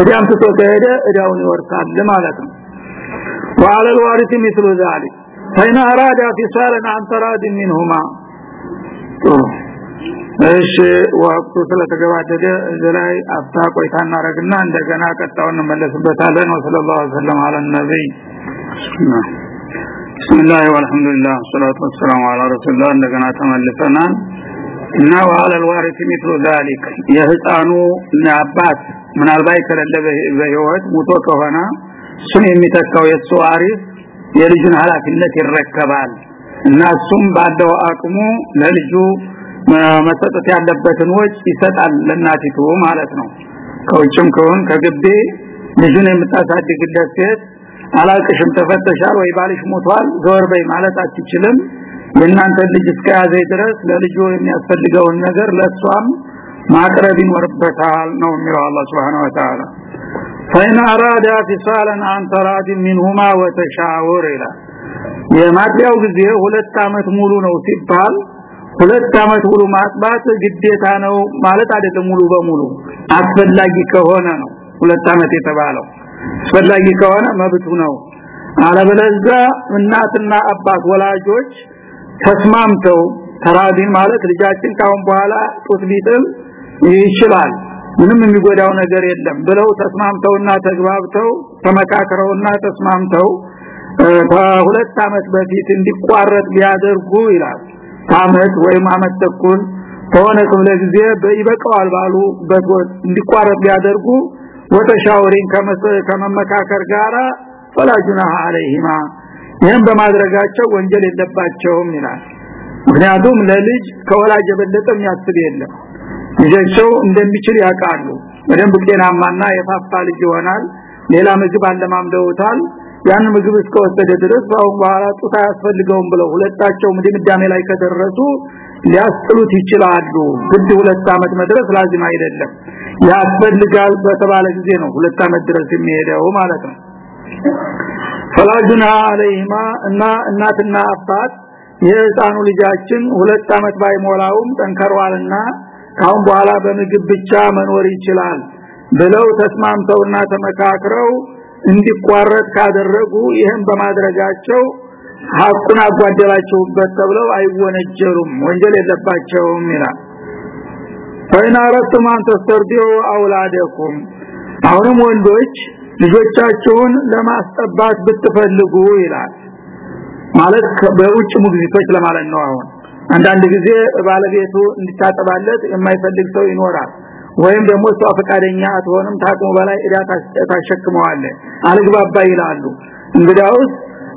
እዳም ትቶ ከሄደ እዳውን ይወርሳል ማለት ነው وعلى الوارث مثل ذلك فإن أراد فصالا عن تراد منهما እሺ ወቅቱ ስለተገባደደ ዘላይ አፍታ ቆይታ እናረግና እንደገና ቀጣውን እንመለስበታለን ወሰለላሁ ዐለይሂ ወሰለም አለ ነብይ ብስሚላህ ወልሐምዱሊላህ ሰላቱ ወሰላሙ ዐላ ረሱልላህ እንደገና ተመልሰናል እና ወአለ الوارث مثل ذلك የህፃኑ አባት ምናልባት ከሌለ በህይወት ሙቶ ከሆነ እሱን የሚተካው የሱ ዋሪስ የልጁን ኃላፊነት ይረከባል እና እሱም ባለው አቅሙ ለልጁ መሰጠት ያለበትን ወጭ ይሰጣል ለናቲቱ ማለት ነው ከውጭም ከሆን ከግቤ ልጁን የምታሳድግለት ሴት አላቅሽም ተፈተሻል ወይ ባልሽ ሞቷል ዘወር በይ ማለት አትችልም የእናንተ ልጅ እስከያዘ ድረስ ለልጁ የሚያስፈልገውን ነገር ለሷም ማቅረብ ይኖርበታል ነው የሚለው አላህ Subhanahu Wa Ta'ala فإن أراد فصالا عن تراد منهما وتشاور إلى የማጥቢያው ጊዜ ሁለት አመት ሙሉ ነው ሲባል ሁለት አመት ሙሉ ማጥባት ግዴታ ነው ማለት አይደለም ሙሉ በሙሉ አስፈላጊ ከሆነ ነው ሁለት አመት የተባለው አስፈላጊ ከሆነ መብቱ ነው አለበለዚያ እናትና አባት ወላጆች ተስማምተው ተራዲን ማለት ልጃችን ካሁን በኋላ ጡት ቢጥል ይችላል። ምንም የሚጎዳው ነገር የለም ብለው ተስማምተውና ተግባብተው ተመካከረውና ተስማምተው ከሁለት አመት በፊት እንዲቋረጥ ቢያደርጉ ይላል። አመት ወይም አመት ተኩል ከሆነ ክፍለ ጊዜ ይበቃዋል ባሉ በትወት እንዲቋረጥ ቢያደርጉ ወተሻወሪን ከመመካከር ጋራ ፈላጁና አለይሂማ ይህም በማድረጋቸው ወንጀል የለባቸውም ይላል። ምክንያቱም ለልጅ ከወላጅ የበለጠ የሚያስብ የለም። ልጃቸው እንደሚችል ያውቃሉ። በደንብ ጤናማና የፋፋ ልጅ ይሆናል። ሌላ ምግብ አለማምደውታል። ያን ምግብ እስከወሰደ ድረስ ባሁን በኋላ ጡት አያስፈልገውም ብለው ሁለታቸው ድምዳሜ ላይ ከደረሱ ሊያስጥሉት ይችላሉ። ግድ ሁለት አመት መድረስ ላዚም አይደለም። ያስፈልጋል በተባለ ጊዜ ነው ሁለት አመት ድረስ የሚሄደው ማለት ነው ፈላጁና አለይማ እና እናትና አባት የህፃኑ ልጃችን ሁለት አመት ባይሞላውም ጠንከሯልና ካሁን በኋላ በምግብ ብቻ መኖር ይችላል ብለው ተስማምተውና ተመካክረው እንዲቋረጥ ካደረጉ ይህን በማድረጋቸው ሐቁን አጓደላቸውበት ተብለው አይወነጀሉም ወንጀል የለባቸውም ይላል። ፈይና ረቱም አን ተስተርዲዑ አውላደኩም። አሁንም ወንዶች ልጆቻቸውን ለማስጠባት ብትፈልጉ ይላል። ማለት በውጭ ሙግዚቶች ለማለት ነው አሁን። አንዳንድ ጊዜ ባለቤቱ እንዲታጠባለት የማይፈልግ ሰው ይኖራል። ወይም ደግሞ እሷ ፈቃደኛ አትሆንም ታቅሙ በላይ እዳ ታሸክመዋለ። አልግባባ ይላሉ። እንግዳውስ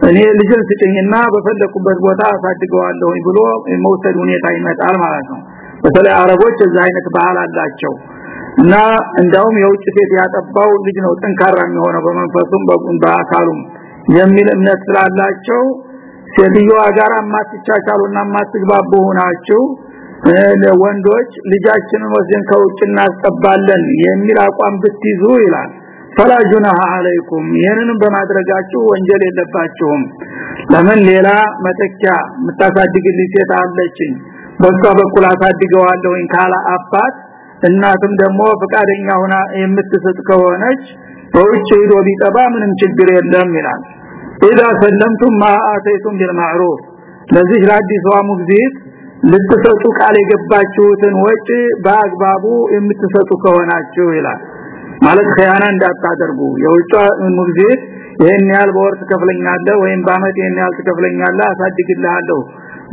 እኔ ልጅን ስጭኝና በፈለኩበት ቦታ አሳድገዋለሁ ብሎ መውሰድ ሁኔታ ይመጣል ማለት ነው። በተለይ አረቦች እዛ አይነት ባህል አላቸው እና እንዳውም የውጭ ሴት ያጠባው ልጅ ነው ጠንካራ የሚሆነው በመንፈሱም በአካሉም የሚል እምነት ስላላቸው ሴትዮዋ ጋር ማትቻቻሉና ማትግባቡ ሆናችሁ ወንዶች ልጃችንን ወስደን ከውጭ እናስጠባለን የሚል አቋም ብትይዙ ይላል። ፈላጁና አለይኩም ይሄንንም በማድረጋችሁ ወንጀል የለባችሁም። ለምን? ሌላ መተኪያ የምታሳድግልኝ ሴት አለችኝ በሷ በኩል አሳድገዋለሁኝ ካላ አባት እናትም ደግሞ ፈቃደኛ ሆና የምትሰጥ ከሆነች በውጭ ሄዶ ቢጠባ ምንም ችግር የለም ይላል اذا سلمتم ما اتيتم بالمعروف ለዚህ ለአዲስ ሙግዚት ልትሰጡ ቃል የገባችሁትን ወጪ በአግባቡ የምትሰጡ ከሆናችሁ ይላል ማለት ኸያና እንዳታደርጉ የውጭ ሙግዚት ይሄን ያህል በወር ትከፍለኛለህ ወይም በአመት ይሄን ያህል ትከፍለኛለህ አሳድግልሃለሁ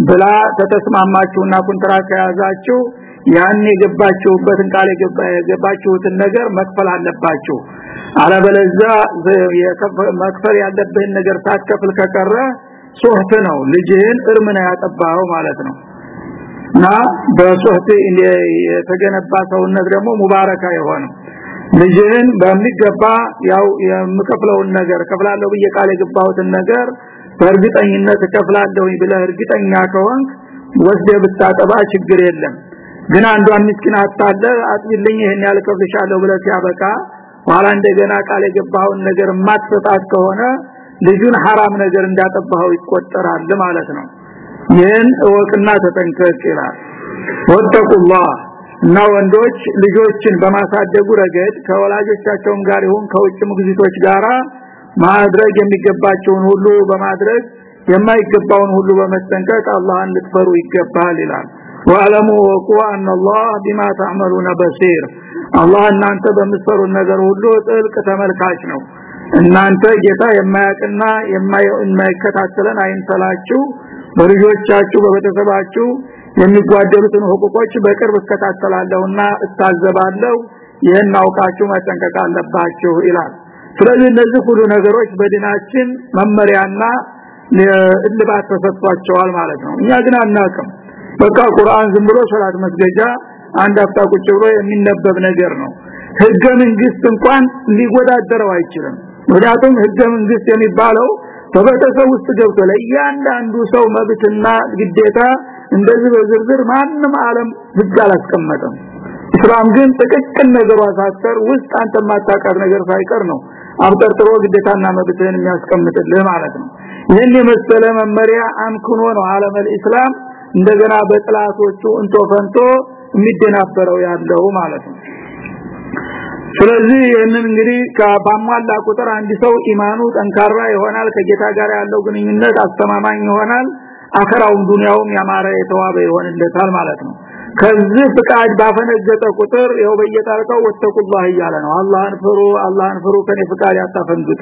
ብላ ተተስማማችሁና ኮንትራት ከያዛችሁ ያን የገባችሁበትን ቃል የገባችሁትን ነገር መክፈል አለባችሁ። አለበለዛ መክፈል ያለብህን ነገር ሳትከፍል ከቀረ ሶህት ነው። ልጅህን እርም ያጠባው ማለት ነው። እና በሶህት የተገነባ ሰውነት ደግሞ ሙባረካ የሆነው ልጅህን በሚገባ ያው የምከፍለውን ነገር ከፍላለሁ ብዬ ቃል የገባሁትን ነገር በእርግጠኝነት እከፍላለሁ ብለህ እርግጠኛ ከሆንክ ወስደ ብታጠባ ችግር የለም ግን አንዷን ምስኪን አጣለ አጥብልኝ ይሄን ያልከፍልሻለሁ ብለህ ሲያበቃ ኋላ እንደገና ቃል የገባውን ነገር ማትሰጣት ከሆነ ልጁን ሐራም ነገር እንዳጠባው ይቆጠራል ማለት ነው። ይህን እወቅና ተጠንቀቅ ይላል። ወተቁላህ እና ወንዶች ልጆችን በማሳደጉ ረገድ ከወላጆቻቸው ጋር ይሁን ከውጭ ምግዝቶች ጋራ ማድረግ የሚገባቸውን ሁሉ በማድረግ የማይገባውን ሁሉ በመጠንቀቅ አላህን ልትፈሩ ይገባል ይላል። ወአለሙ ወቁ አን አላህ ቢማ ተዕመሉነ በሲር አላህ እናንተ በምትሰሩት ነገር ሁሉ ጥልቅ ተመልካች ነው። እናንተ ጌታ የማያቅና የማይከታተለን አይንሰላችሁ በልጆቻችሁ በቤተሰባችሁ የሚጓደሉትን ሁቁቆች በቅርብ እከታተላለሁና እታዘባለሁ። ይህን አውቃችሁ መጠንቀቅ አለባችሁ ይላል። ስለዚህ እነዚህ ሁሉ ነገሮች በዲናችን መመሪያና እልባት ተሰጥቷቸዋል ማለት ነው። እኛ ግን አናውቅም በቃ ቁርአን ዝም ብሎ ሶላት መስገጃ አንድ አፍታ ቁጭ ብሎ የሚነበብ ነገር ነው። ህገ መንግስት እንኳን ሊወዳደረው አይችልም። ምክንያቱም ህገ መንግስት የሚባለው በቤተሰብ ውስጥ ገብቶ ለእያንዳንዱ ሰው መብትና ግዴታ እንደዚህ በዝርዝር ማንም ዓለም ህግ አላስቀመጠም። እስላም ግን ጥቅቅን ነገሯ ሳትቀር ውስጥ አንተ ማታቀር ነገር ሳይቀር ነው አብጠርጥሮ ግዴታና መብትህን የሚያስቀምጥልህ ማለት ነው። ይህን የመሰለ መመሪያ አምክኖ ነው ዓለም እስላም እንደገና በጥላቶቹ እንቶ ፈንቶ የሚደናበረው ያለው ማለት ነው። ስለዚህ ይህንን እንግዲህ ከባሟላ ቁጥር አንድ ሰው ኢማኑ ጠንካራ ይሆናል ከጌታ ጋር ያለው ግንኙነት አስተማማኝ ይሆናል አኸራውም ዱንያውም ያማረ የተዋበ ይሆንለታል ማለት ነው ከዚህ ፍቃድ ባፈነገጠ ቁጥር ይኸው በየታረቀው ወተቁላህ እያለ ነው። አላህን ፍሩ አላህን ፍሩ ከኔ ፍቃድ ያታፈንግጡ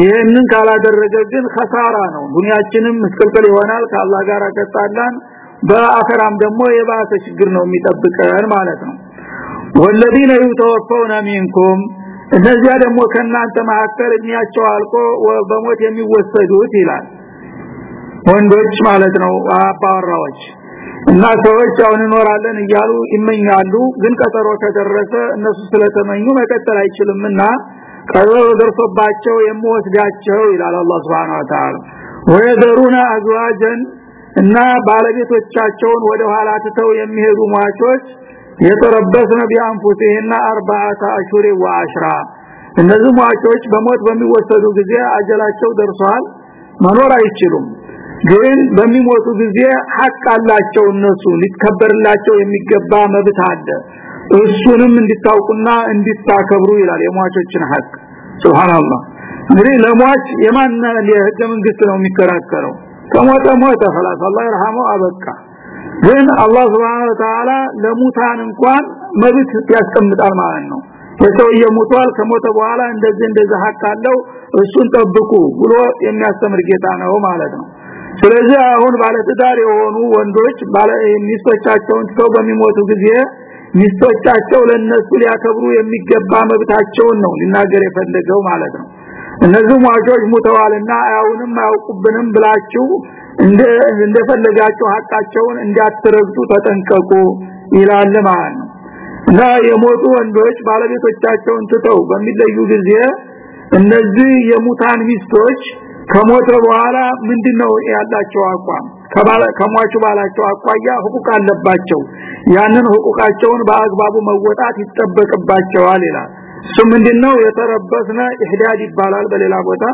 ይህንን ካላደረገ ግን ኸሳራ ነው። ዱንያችንም ምስቅልቅል ይሆናል። ከአላህ ጋር ከተጣላን በአኸራም ደግሞ የባሰ ችግር ነው የሚጠብቀን ማለት ነው። ወለዲነ ይተወፈውና ሚንኩም እነዚያ ደግሞ ከናንተ መካከል እድሜያቸው አልቆ በሞት የሚወሰዱት ይላል ወንዶች ማለት ነው። አባወራዎች እና ሰዎች አሁን እንኖራለን እያሉ ይመኛሉ። ግን ቀጠሮ ከደረሰ እነሱ ስለተመኙ መቀጠል አይችልምና ቀጠሮ ደርሶባቸው የምወስዳቸው ይላል አላህ Subhanahu Wa Ta'ala ወይደሩና አዝዋጀን እና ባለቤቶቻቸውን ወደ ኋላ ትተው የሚሄዱ ሟቾች የተረበስነ ቢአንፉሲህና አርባዓተ አሽሁር ወአሽራ። እነዚህ ሟቾች በሞት በሚወሰዱ ጊዜ አጀላቸው ደርሷል። መኖር አይችሉም ግን በሚሞቱ ጊዜ ሐቅ አላቸው እነሱ ሊከበርላቸው የሚገባ መብት አለ እሱንም እንድታውቁና እንድታከብሩ ይላል የሟቾችን ሐቅ ሱብሃንአላህ እንግዲህ ለሟች የማን የህገ መንግስት ነው የሚከራከረው ከሞተ ሞተ خلاص አላህ ይርሐመው አበቃ ግን አላህ Subhanahu Wa Ta'ala ለሙታን እንኳን መብት ያስቀምጣል ማለት ነው የሰውየ ሙቷል ከሞተ በኋላ እንደዚህ እንደዚህ ሐቅ አለው እሱን ጠብቁ ብሎ የሚያስተምር ጌታ ነው ማለት ነው ስለዚህ አሁን ባለትዳር የሆኑ ወንዶች ባለ ሚስቶቻቸውን ተው በሚሞቱ ጊዜ ሚስቶቻቸው ለነሱ ሊያከብሩ የሚገባ መብታቸውን ነው ሊናገር የፈለገው ማለት ነው። እነዚህ ሟቾች ሙተዋልና አያውንም አያውቁብንም ብላችሁ እንደ እንደፈለጋችሁ ሐቃቸውን እንዳትረግጡ ተጠንቀቁ ይላል ማለት ነው። እና የሞቱ ወንዶች ባለቤቶቻቸውን ትተው በሚለዩ ጊዜ እነዚህ የሙታን ሚስቶች ከሞተ በኋላ ምንድነው ያላቸው አቋም? ከሟቹ ባላቸው አቋያ ሁቁቅ አለባቸው። ያንን ሁቁቃቸውን በአግባቡ መወጣት ይጠበቅባቸዋል ይላል። እሱ ምንድነው? የተረበስነ ኢህዳድ ይባላል በሌላ ቦታ።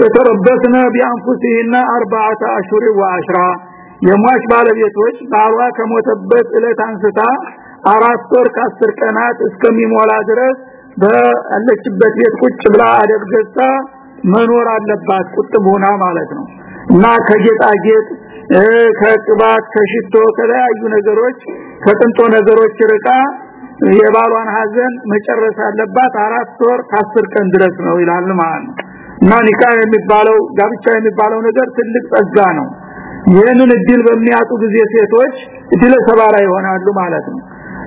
የተረበስነ ቢአንፉሲህና አርባዓተ አሽሁር ወአሽራ የሟች ባለቤቶች ባሏ ከሞተበት እለት አንስታ አራት ወር ከአስር ቀናት እስከሚሞላ ድረስ በአለችበት ቤት ቁጭ ብላ አደርገሳ መኖር አለባት ቁጥብ ሆና ማለት ነው። እና ከጌጣጌጥ ከቅባት ከሽቶ ከተለያዩ ነገሮች ከጥንጦ ነገሮች ርቃ የባሏን ሀዘን መጨረስ አለባት አራት ወር ከአስር ቀን ድረስ ነው ይላል ማለት ነው። እና ኒካ የሚባለው ጋብቻ የሚባለው ነገር ትልቅ ጸጋ ነው። ይህንን እድል በሚያጡ ጊዜ ሴቶች እድለ ሰባራ ይሆናሉ ማለት ነው።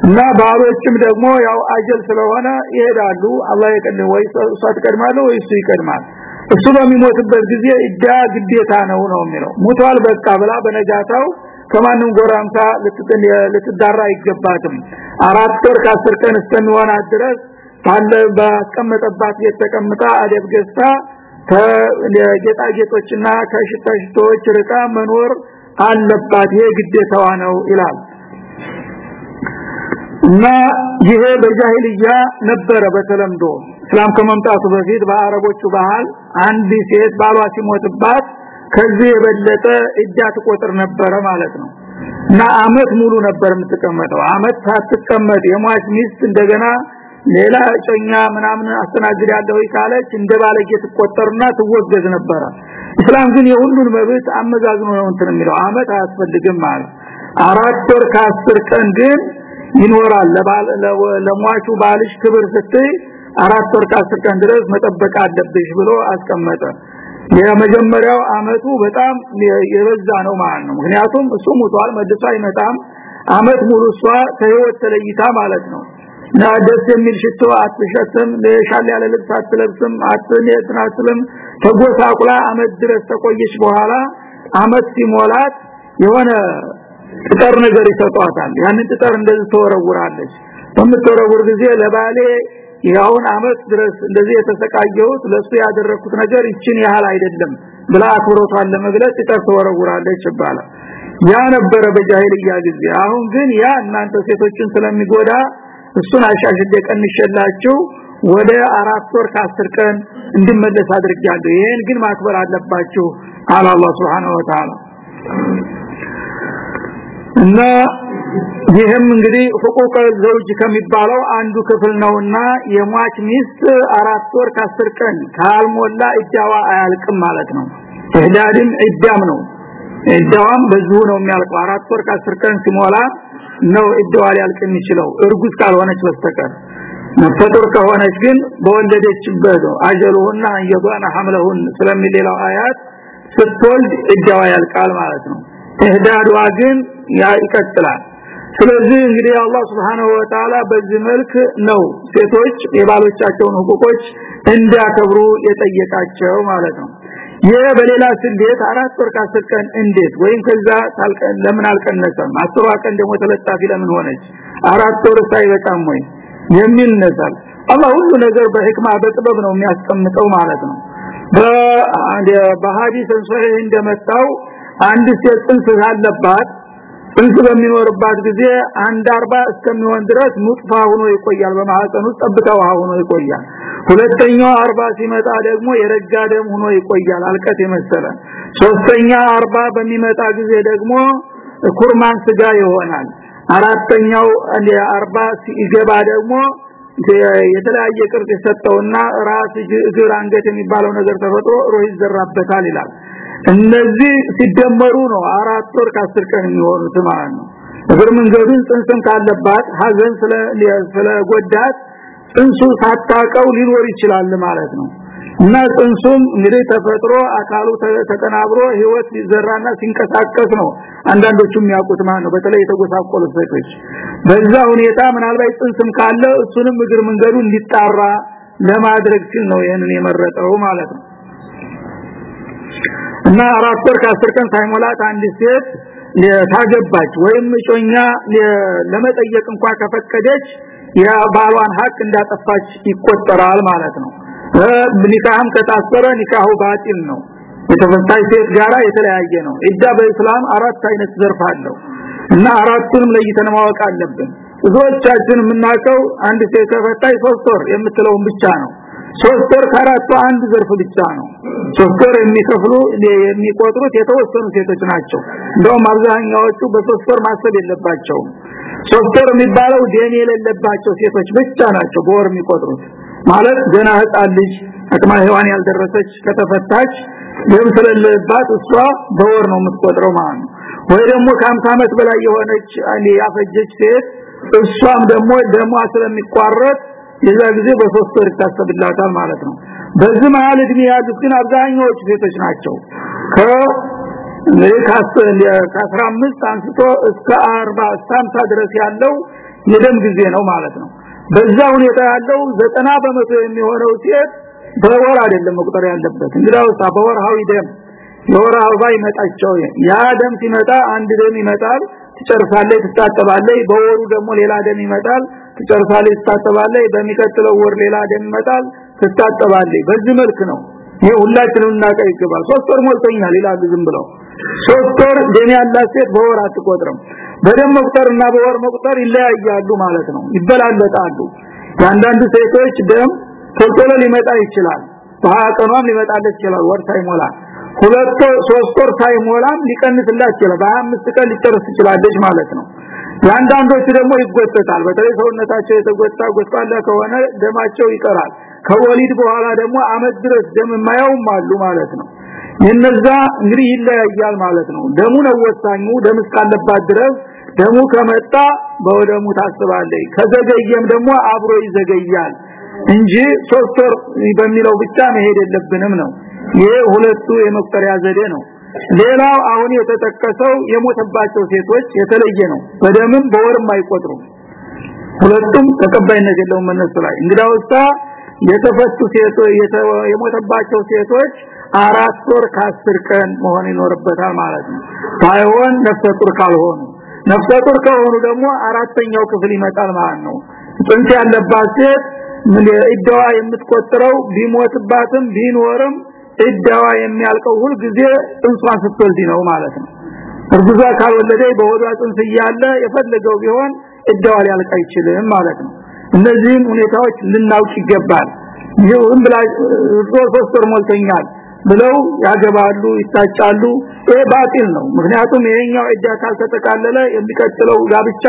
እና ባሎችም ደግሞ ያው አጀል ስለሆነ ይሄዳሉ። አላህ ይቀድም ወይ እሷ ትቀድማለህ ወይ እሱ ይቀድማል እሱ በሚሞትበት ጊዜ እዳ ግዴታ ነው ነው የሚለው። ሙቷል በቃ ብላ በነጋታው ከማንም ጎራምሳ ልትዳራ አይገባትም። አራት ወር ከአስር ቀን እስከሚሆና ድረስ ባለ ባስቀመጠባት ቤት ተቀምጣ አደብ ገዝታ ከጌጣጌጦችና ከሽታሽቶች ርቃ መኖር አለባት። ይሄ ግዴታዋ ነው ይላል። እና ይሄ በጃሂልያ ነበረ በተለምዶ እስላም ከመምጣቱ በፊት በአረቦቹ ባህል አንድ ሴት ባሏ ሲሞትባት ከዚህ የበለጠ እጃ ትቆጥር ነበረ ማለት ነው። እና አመት ሙሉ ነበር የምትቀመጠው። አመት ሳትቀመጥ የሟች ሚስት እንደገና ሌላ ጨኛ ምናምን አስተናግድ ያለው ካለች እንደ ባለጌ ትቆጠርና ትወገዝ ነበረ። እስላም ግን የሁሉን መብት አመዛዝኖ ነው እንትን የሚለው። አመት አያስፈልግም ማለት አራት ወር ከአስር ቀን ግን ይኖራል። ለሟቹ ባልሽ ክብር ስትይ አራት ወር ከአስር ቀን ድረስ መጠበቅ አለብሽ ብሎ አስቀመጠ። የመጀመሪያው አመቱ በጣም የበዛ ነው ማለት ነው። ምክንያቱም እሱ ሙቷል መልሶ አይመጣም። አመት ሙሉ እሷ ከህይወት ተለይታ ማለት ነው። እና ደስ የሚል ሽቶ አትሸትም ለሻል ያለ ልብስ አትለብስም አትነትናስልም ተጎሳቁላ አመት ድረስ ተቆየች በኋላ አመት ሲሞላት የሆነ ጥጠር ነገር ይሰጧታል። ያንን ጥጠር እንደዚህ ተወረውራለች በምትወረውር ጊዜ ለባሌ ያውን አመት ድረስ እንደዚህ የተሰቃየሁት ለሱ ያደረኩት ነገር ይችን ያህል አይደለም ብላ አክብሮቷን ለመግለጽ ጥጠር ተወረውራለች ይባላል። ያ ነበረ በጃሂልያ ጊዜ። አሁን ግን ያ እናንተ ሴቶችን ስለሚጎዳ እሱን አሻሽዴ ቀንሸላችሁ ወደ አራት ወር ከአስር ቀን እንድመለስ አድርጋለሁ ይሄን ግን ማክበር አለባችሁ አለ አላህ Subhanahu እና ይህም እንግዲህ ሁቁቅ ዘውጅ ከሚባለው አንዱ ክፍል ነውና የሟች ሚስት አራት ወር ከአስር ቀን ካልሞላ እጃዋ አያልቅም ማለት ነው። እህዳድም እዳም ነው። እዳዋም በዚሁ ነው የሚያልቀው። አራት ወር ከአስር ቀን ሲሞላ ነው እዳዋ ሊያልቅ የሚችለው። እርጉዝ ካልሆነች በስተቀር ነፍሰጡር ከሆነች ግን በወለደችበት አጀሉና የጓና ሐምለሁን ስለሚሌላው አያት ስትወልድ እዳዋ ያልቃል ማለት ነው። እህዳዷ ግን ያ ይቀጥላል ስለዚህ እንግዲህ አላህ Subhanahu Wa Ta'ala በዚህ መልክ ነው ሴቶች የባሎቻቸውን ህቁቆች እንዲያከብሩ የጠየቃቸው ማለት ነው። ይሄ በሌላ ስንዴት አራት ወር ከአስር ቀን እንዴት? ወይም ከዛ ታልቀን ለምን አልቀነሰም? አስሯ ቀን ደግሞ ተለጣፊ ለምን ሆነች? አራት ወር ሳይበቃም ወይ? የሚል ነበር አላህ ሁሉ ነገር በህክማ በጥበብ ነው የሚያስቀምጠው ማለት ነው። በሐዲስ ሶሒህ እንደመጣው አንድ ሴት ጽንስ አለባት ጽንስ በሚኖርባት ጊዜ አንድ አርባ እስከሚሆን ድረስ ሙጥፋ ሆኖ ይቆያል። በማህፀን ውስጥ ጠብታ ውሃ ሆኖ ይቆያል። ሁለተኛው አርባ ሲመጣ ደግሞ የረጋ ደም ሆኖ ይቆያል። አልቀት የመሰለ ሶስተኛ አርባ በሚመጣ ጊዜ ደግሞ ኩርማን ስጋ ይሆናል። አራተኛው አርባ ሲገባ ደግሞ የተለያየ ቅርጽ የሰጠውና ራስ እግር አንገት የሚባለው ነገር ተፈጥሮ ሮህ ይዘራበታል ይላል እነዚህ ሲደመሩ ነው አራት ወር ከአስር ቀን የሚሆኑት ማለት ነው። እግር መንገዱን ጽንስም ካለባት ሀዘን ስለ ስለጎዳት ጽንሱ ሳታቀው ሊኖር ይችላል ማለት ነው። እና ጽንሱም እንግዲህ ተፈጥሮ አካሉ ተቀናብሮ ህይወት ሊዘራና ሲንቀሳቀስ ነው አንዳንዶቹ የሚያውቁት ማለት ነው። በተለይ የተጎሳቆሉ ሴቶች በዛ ሁኔታ ምናልባት ጽንስም ካለ እሱንም እግር መንገዱ እንዲጣራ ለማድረግ ሲል ነው ይሄንን የመረጠው ማለት ነው እና አራት ወር ከአስር ቀን ሳይሞላት አንድ ሴት ታገባች ወይም ጮኛ ለመጠየቅ እንኳን ከፈቀደች ያ ባሏን ሀቅ እንዳጠፋች ይቆጠራል ማለት ነው። ኒካህም ከታሰረ ኒካሁ ባጢል ነው። የተፈታች ሴት ጋራ የተለያየ ነው። ኢዳ በእስላም አራት አይነት ዘርፍ አለው እና አራቱንም ለይተን ማወቅ አለብን። ብዙዎቻችን የምናውቀው አንድ ሴት ተፈታች ሶስት ወር የምትለውን ብቻ ነው ሶስት ወር አንድ ዘርፍ ብቻ ነው። ሶስት የሚከፍሉ የሚቆጥሩት የተወሰኑ ሴቶች ናቸው። እንደውም አብዛኛዎቹ በሶስት ወር ማሰብ የለባቸውም። ሶስት ወር የሚባለው ደም የሌለባቸው ሴቶች ብቻ ናቸው በወር የሚቆጥሩት። ማለት ገና ህፃን ልጅ አቅመ ሔዋን ያልደረሰች ከተፈታች ደም ስለሌለባት እሷ በወር ነው የምትቆጥረው ማለት ነው። ወይ ደግሞ ከ50 ዓመት በላይ የሆነች ያፈጀች ሴት እሷም ደግሞ ደሟ ስለሚቋረጥ የዛ ጊዜ በሶስት ወር ይታሰብላታል ማለት ነው። በዚህ መሃል እድሜ ያሉት ግን አብዛኛዎቹ ሴቶች ናቸው። ከ ከ15 አንስቶ እስከ 40 እስከ 50 ድረስ ያለው የደም ጊዜ ነው ማለት ነው። በዛ ሁኔታ ያለው 90 በመቶ የሚሆነው ሴት በወር አይደለም መቁጠር ያለበት። እንግዲያው በወርሃዊ ደም የወር አበባ ይመጣቸው። ያ ደም ሲመጣ አንድ ደም ይመጣል ትጨርሳለች ትታጠባለች። በወሩ ደግሞ ሌላ ደም ይመጣል ትጨርሳለች ትታጠባለች በሚቀጥለው ወር ሌላ ደም ይመጣል ትታጠባለች። በዚህ መልክ ነው። ይሄ ሁላችንም እናቀ ይገባል። ሶስት ወር ሞልቶኛል ይላል ዝም ብለው። ሶስት ወር ደም ያላት ሴት በወር አትቆጥርም። በደም መቁጠርና በወር መቁጠር ይለያያሉ ማለት ነው። ይበላለጣሉ። አንዳንድ ሴቶች ደም ቶሎ ሊመጣ ይችላል። በአቀኗም ሊመጣለት ይችላል። ወር ሳይሞላ ሁለት ሶስት ወር ሳይሞላም ሊቀንስላት ይችላል። በአምስት ቀን ሊጨርስ ይችላልች ማለት ነው ያንዳንዶቹ ደግሞ ይጎተታል። በተለይ ሰውነታቸው የተጎታ ጎስቋላ ከሆነ ደማቸው ይቀራል። ከወሊድ በኋላ ደግሞ አመት ድረስ ደም የማያውም አሉ ማለት ነው። የነዛ እንግዲህ ይለያያል ማለት ነው። ደሙ ነው ወሳኙ ደም እስካለባት ድረስ ደሙ ከመጣ በወደሙ ታስባለች። ከዘገየም ደግሞ አብሮ ይዘገያል እንጂ ሶስት ወር በሚለው ብቻ መሄድ የለብንም ነው። ይሄ ሁለቱ የመቁጠሪያ ዘዴ ነው ሌላው አሁን የተጠቀሰው የሞተባቸው ሴቶች የተለየ ነው። በደምም በወርም አይቆጥሩም። ሁለቱም ተቀባይነት የለውም እነሱ ላይ። እንግዳውሳ የተፈቱ ሴቶች የሞተባቸው ሴቶች አራት ወር ከአስር ቀን መሆን ይኖርበታል ማለት ነው። ባይሆን ነፍሰ ጡር ካልሆኑ። ነፍሰ ጡር ከሆኑ ደግሞ አራተኛው ክፍል ይመጣል ማለት ነው። ጽንስ ያለባት ሴት ምን የምትቆጥረው ቢሞትባትም ቢኖርም እዳዋ የሚያልቀው ሁሉ ጊዜ ጽንሷን ስትወልድ ነው ማለት ነው። እርጉዟ ካልወለደ በወዷ ጽንስ እያለ የፈለገው ቢሆን እዳዋ ሊያልቅ አይችልም ማለት ነው። እነዚህን ሁኔታዎች ልናውቅ ይገባል። ይሁን ብላ ሶስት ወር ሞልተኛል ብለው ያገባሉ ይታጫሉ። ይሄ ባጢል ነው። ምክንያቱም ይሄኛው እዳ ካልተጠቃለለ የሚቀጥለው ጋብቻ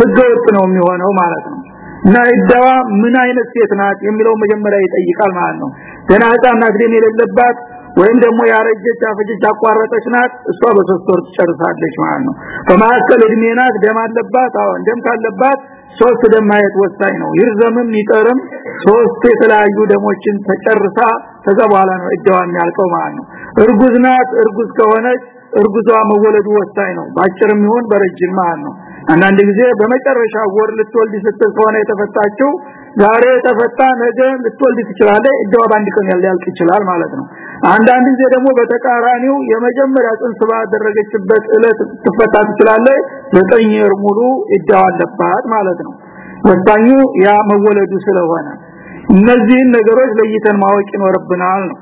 ህገወጥ ነው የሚሆነው ማለት ነው። እና እዳዋ ምን አይነት ሴት ናት የሚለው መጀመሪያ ይጠይቃል ማለት ነው ገና ህፃናት ደም የሌለባት ወይም ደግሞ ያረጀች አፈጀች አቋረጠች ናት። እሷ በሶስት ወር ትጨርሳለች ማለት ነው። በማከል እድሜ ናት ደም አለባት አዎ ደም ካለባት ሶስት ደም ማየት ወሳኝ ነው። ይርዘምም ይጠርም ሶስት የተለያዩ ደሞችን ተጨርሳ ከዛ በኋላ ነው እጃዋ የሚያልቀው ማለት ነው። እርጉዝ ናት እርጉዝ ከሆነች እርጉዟ መወለዱ ወሳኝ ነው። ባጭርም ይሁን በረጅም ማለት ነው። አንዳንድ ጊዜ በመጨረሻ ወር ልትወልድ ስትል ከሆነ የተፈታችው ዛሬ ተፈታ ነገ ልትወልድ ትችላለች እጃዋ ባንድ ቀን ሊያልቅ ይችላል ማለት ነው። አንዳንድ ጊዜ ደግሞ በተቃራኒው የመጀመሪያ ጽንስ ባደረገችበት እለት ትፈታ ትችላለች ዘጠኝ ወር ሙሉ እጃዋ አለባት ማለት ነው። ወሳኙ ያ መወለዱ ስለሆነ እነዚህን ነገሮች ለይተን ማወቅ ይኖርብናል ነው።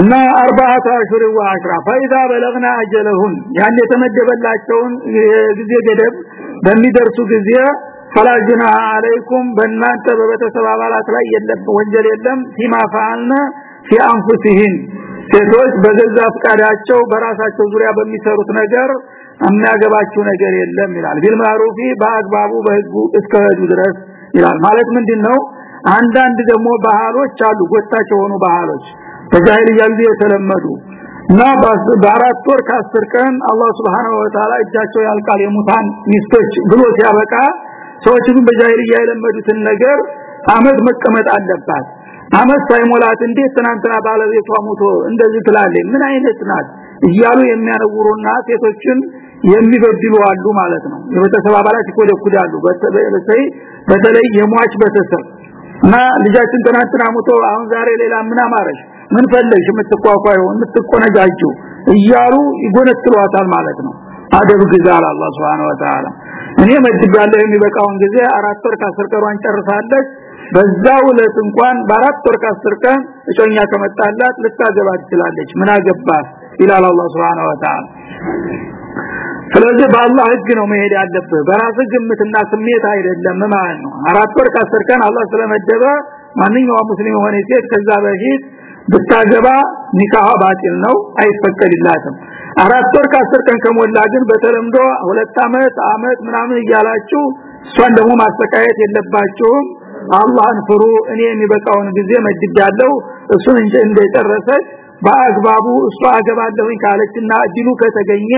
እና አርባዓተ አሽሁር ወአሽራ ፈኢዛ በለግና አጀለሁን። ያን የተመደበላቸውን ጊዜ ገደብ በሚደርሱ ጊዜ ፈላጅና አለይኩም በእናንተ በቤተሰብ አባላት ላይ የለም ወንጀል የለም ፊማ ፈአልነ ፊ ሴቶች በገዛ ፍቃዳቸው በራሳቸው ዙሪያ በሚሰሩት ነገር የሚያገባቸው ነገር የለም ይላል። ቢልማሩፊ በአግባቡ በህጉ እስከሄዱ ድረስ ይላል። ማለት ምንድነው? አንዳንድ ደግሞ ባህሎች አሉ ጎታቸው ሆኑ ባህሎች በጃሂልያ ጊዜ የተለመዱ እና በአራት ወር ከአስር ቀን አላህ Subhanahu Wa እጃቸው ያልቃል የሙታን ሚስቶች ብሎ ሲያበቃ ሰዎች ግን በጃሂልያ የለመዱትን ነገር አመት መቀመጥ አለባት። አመት ሳይሞላት እንዴት ትናንትና ባለቤቷ ሞቶ እንደዚህ ትላለች? ምን አይነት ናት? እያሉ የሚያነውሩና ሴቶችን የሚበድሉ አሉ ማለት ነው። የቤተሰብ አባላት ይኮደኩዳሉ በተለይ በተለይ የሟች ቤተሰብ እና ልጃችን ትናንትና ሞቶ አሁን ዛሬ ሌላ ምን አማረሽ? ምን ፈለሽ የምትቋቋዩ የምትቆነጃጁ እያሉ ይጎነትሏታል ማለት ነው። አደብ ግዛል አላህ Subhanahu Wa Ta'ala እኔ መድባለሁ የሚበቃውን ጊዜ አራት ወር ከአስር ቀሯን ጨርሳለች። በዛው ዕለት እንኳን በአራት ወር ከአስር ቀን እጮኛ ከመጣላት ልታገባ ትችላለች። ምን አገባት ይላል አላህ Subhanahu Wa Ta'ala ስለዚህ በአላህ ህግ ነው መሄድ ያለብህ። በራስ ግምትና ስሜት አይደለም ማለት ነው። አራት ወር ከአስር ቀን አላህ ስለመደበ ማንኛውም ሙስሊም የሆነ ሴት ከዛ በፊት ብታገባ ኒካህ ባጢል ነው አይፈቀድላትም አራት ወር ከአስር ቀን ከሞላ ግን በተለምዶ ሁለት አመት አመት ምናምን እያላችሁ እሷን ደግሞ ማስተካየት የለባችሁም። አላህን ፍሩ። እኔ የሚበቃውን ጊዜ መድጃለሁ እሱን እንደ እንደጨረሰች በአግባቡ እሷ አገባለሁኝ ካለችና እድሉ ከተገኘ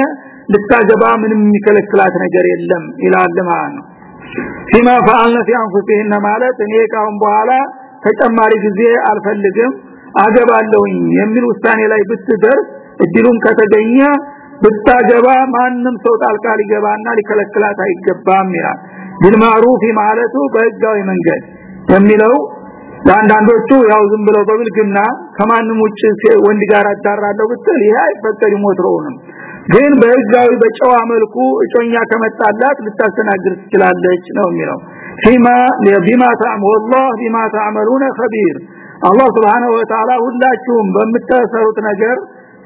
ልታገባ ምንም የሚከለክላት ነገር የለም ይላል ማለት ነው። ፊማ ፈአልነ ፊ አንፉሲሂን ማለት እኔ ካሁን በኋላ ተጨማሪ ጊዜ አልፈልግም አገባለሁኝ የሚል ውሳኔ ላይ ብትደርስ እድሉም ከተገኘ ብታገባ ማንም ሰው ጣልቃ ሊገባና ሊከለክላት አይገባም ይላል ቢልማሩፍ ማለቱ በህጋዊ መንገድ የሚለው ለአንዳንዶቹ ያው ዝም ብለው በብልግና ከማንም ውጭ ወንድ ጋር አዳራለሁ ብትል ይሄ አይፈቀድ ሞትሮውንም ግን በህጋዊ በጨዋ መልኩ እጮኛ ከመጣላት ልታስተናግድ ትችላለች ነው የሚለው ፊማ ቢማ ተአም والله بما تعملون خبير አላህ Subhanahu Wa Ta'ala ሁላችሁም በምትሰሩት ነገር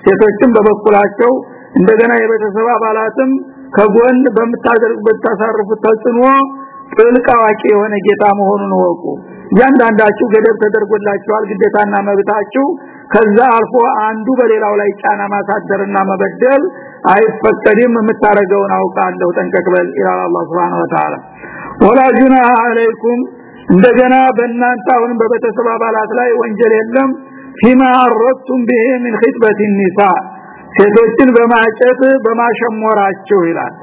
ሴቶችም በበኩላቸው እንደገና የቤተሰብ አባላትም ከጎን በምታደርጉበት ታሳርፉት ተጽኖ ጥልቅ አዋቂ የሆነ ጌታ መሆኑን ወቁ ያንዳንዳችሁ ገደብ ተደርጎላችኋል ግዴታና መብታችሁ። ከዛ አልፎ አንዱ በሌላው ላይ ጫና ማሳደርና መበደል አይፈቀድም የምታረገውን አውቃለሁ ጠንቀቅበል ይላል አላህ Subhanahu Wa Ta'ala ወላ ጁናህ አለይኩም እንደገና በእናንተ አሁን በቤተሰብ አባላት ላይ ወንጀል የለም ፊማ አረቱም به من خطبه النساء ሴቶችን በማጨት በማሸሞራቸው ይላል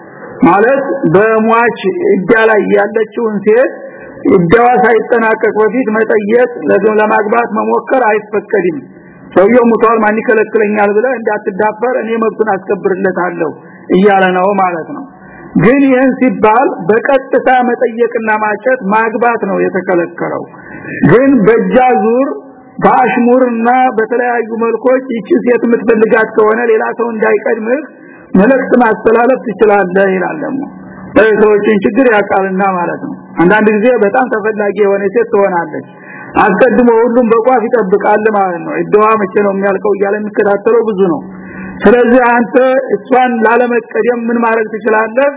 ማለት በሟች እዳ ላይ ያለችውን ሴት እዳዋ ሳይጠናቀቅ በፊት መጠየቅ ለዚህ ለማግባት መሞከር አይፈቀድም ሰውየው ሙቷል ማን ይከለክለኛል ብለ እንዳትዳፈር እኔ መብቱን አስከብርለታለሁ እያለ ነው ማለት ነው ግን ይህን ሲባል በቀጥታ መጠየቅና ማጨት ማግባት ነው የተከለከለው ግን በጃዙር በአሽሙርና በተለያዩ መልኮች ይቺ ሴት የምትፈልጋት ከሆነ ሌላ ሰው እንዳይቀድምህ መልእክት ማስተላለፍ ትችላለህ ይላል ደግሞ። ሰዎችን ችግር ያቃልና ማለት ነው። አንዳንድ ጊዜ በጣም ተፈላጊ የሆነ ሴት ትሆናለች። አስቀድሞ ሁሉም በቋፍ ይጠብቃል ማለት ነው። እደዋ መቼ ነው የሚያልቀው እያለ የሚከታተለው ብዙ ነው። ስለዚህ አንተ እሷን ላለመቀደም ምን ማድረግ ትችላለህ?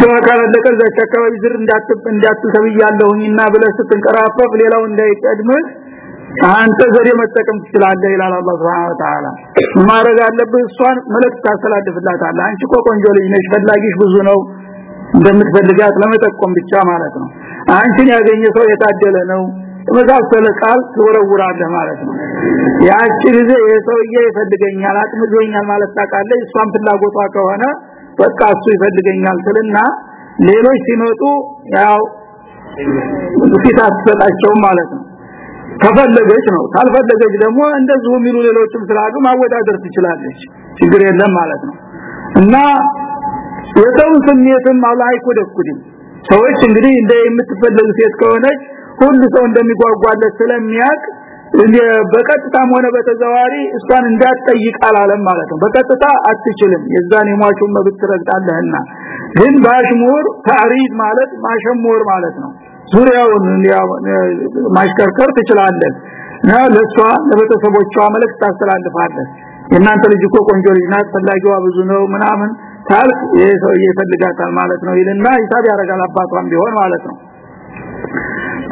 በካለለቀ ዘቻ አካባቢ ዝር እንዳትብ እንዳትተብያለሁኝና ብለህ ስትንቀራፈፍ ሌላው እንዳይቀድምህ አንተ ዘዴ መጠቀም ትችላለህ ይላል አላህ Subhanahu Wa Ta'ala ማድረግ አለብህ እሷን መልእክት ታስተላልፍላታለህ። አንቺ እኮ ልጅ ነሽ ፈላጊሽ ብዙ ነው እንደምትፈልጋት ለመጠቆም ብቻ ማለት ነው። አንቺን ያገኘ ሰው የታደለ ነው። ተመሳሰለ ቃል ትወረውራለህ ማለት ነው። ያቺ ጊዜ የሰውዬ ይፈልገኛል አጥምዶኛል ማለት ታውቃለህ። እሷን ፍላጎቷ ከሆነ በቃ እሱ ይፈልገኛል ስልና ሌሎች ሲመጡ ያው ፊት አትሰጣቸው ማለት ነው ከፈለገች ነው። ካልፈለገች ደግሞ እንደዚሁ የሚሉ ሌሎችም ስላሉ ማወዳደር ትችላለች። ችግር የለም ማለት ነው። እና የሰው ስሜትም አላህ አይኮደኩድም። ሰዎች እንግዲህ እንደ የምትፈልግ ሴት ከሆነች ሁሉ ሰው እንደሚጓጓለት ስለሚያቅ በቀጥታም ሆነ በተዘዋሪ እሷን እንዳትጠይቅ አላለም ማለት ነው። በቀጥታ አትችልም። የዛን የሟቹን መብት ትረግጣለህና። ግን ባሽሙር ታሪድ ማለት ማሸሞር ማለት ነው ዙሪያውን ማሽከርከር ትችላለን ለሷ ለቤተሰቦቿ መልእክት ታስተላልፋለህ። የእናንተ ልጅ እኮ ቆንጆ ልጅ ናት ፈላጊዋ ብዙ ነው ምናምን ታልክ ይሄ ይፈልጋታል ማለት ነው ይልና ሂሳብ ያደርጋል አባቷም ቢሆን ማለት ነው።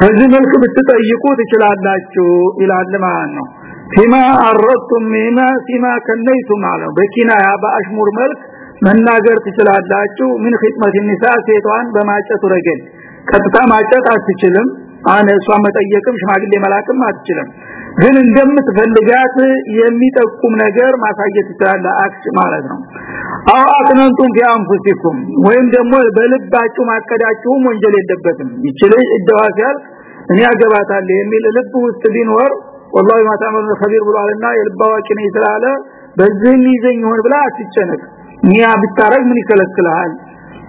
በዚህ መልኩ ብትጠይቁ ትችላላችሁ ይላል ማለት ነው። ፊማ አረቱም ሚማ ፊማ ከነይቱም አለው በኪናያ በአሽሙር መልክ መናገር ትችላላችሁ። ምን ኺጥመት ኒሳ ሴቷን በማጨት ረገድ። ቀጥታ ማጨት አትችልም አነ እሷ መጠየቅም ሽማግሌ መላክም አትችልም ግን እንደምትፈልጋት የሚጠቁም ነገር ማሳየት ይችላል አክት ማለት ነው አው አጥነንቱም ፊአንፉሲኩም ወይም ደግሞ በልባችሁ ማቀዳችሁም ወንጀል የለበትም ይችላል እደዋሲያል እኔ አገባታለሁ የሚል ልብ ውስጥ ቢኖር والله ما تعملون خبير ብሏልና የልባዋቂ ነው ስላለ በዚህ ይዘኝ ይሆን ብላ አትጨነቅ ኒያ ብታረግ ምን ይከለክልሃል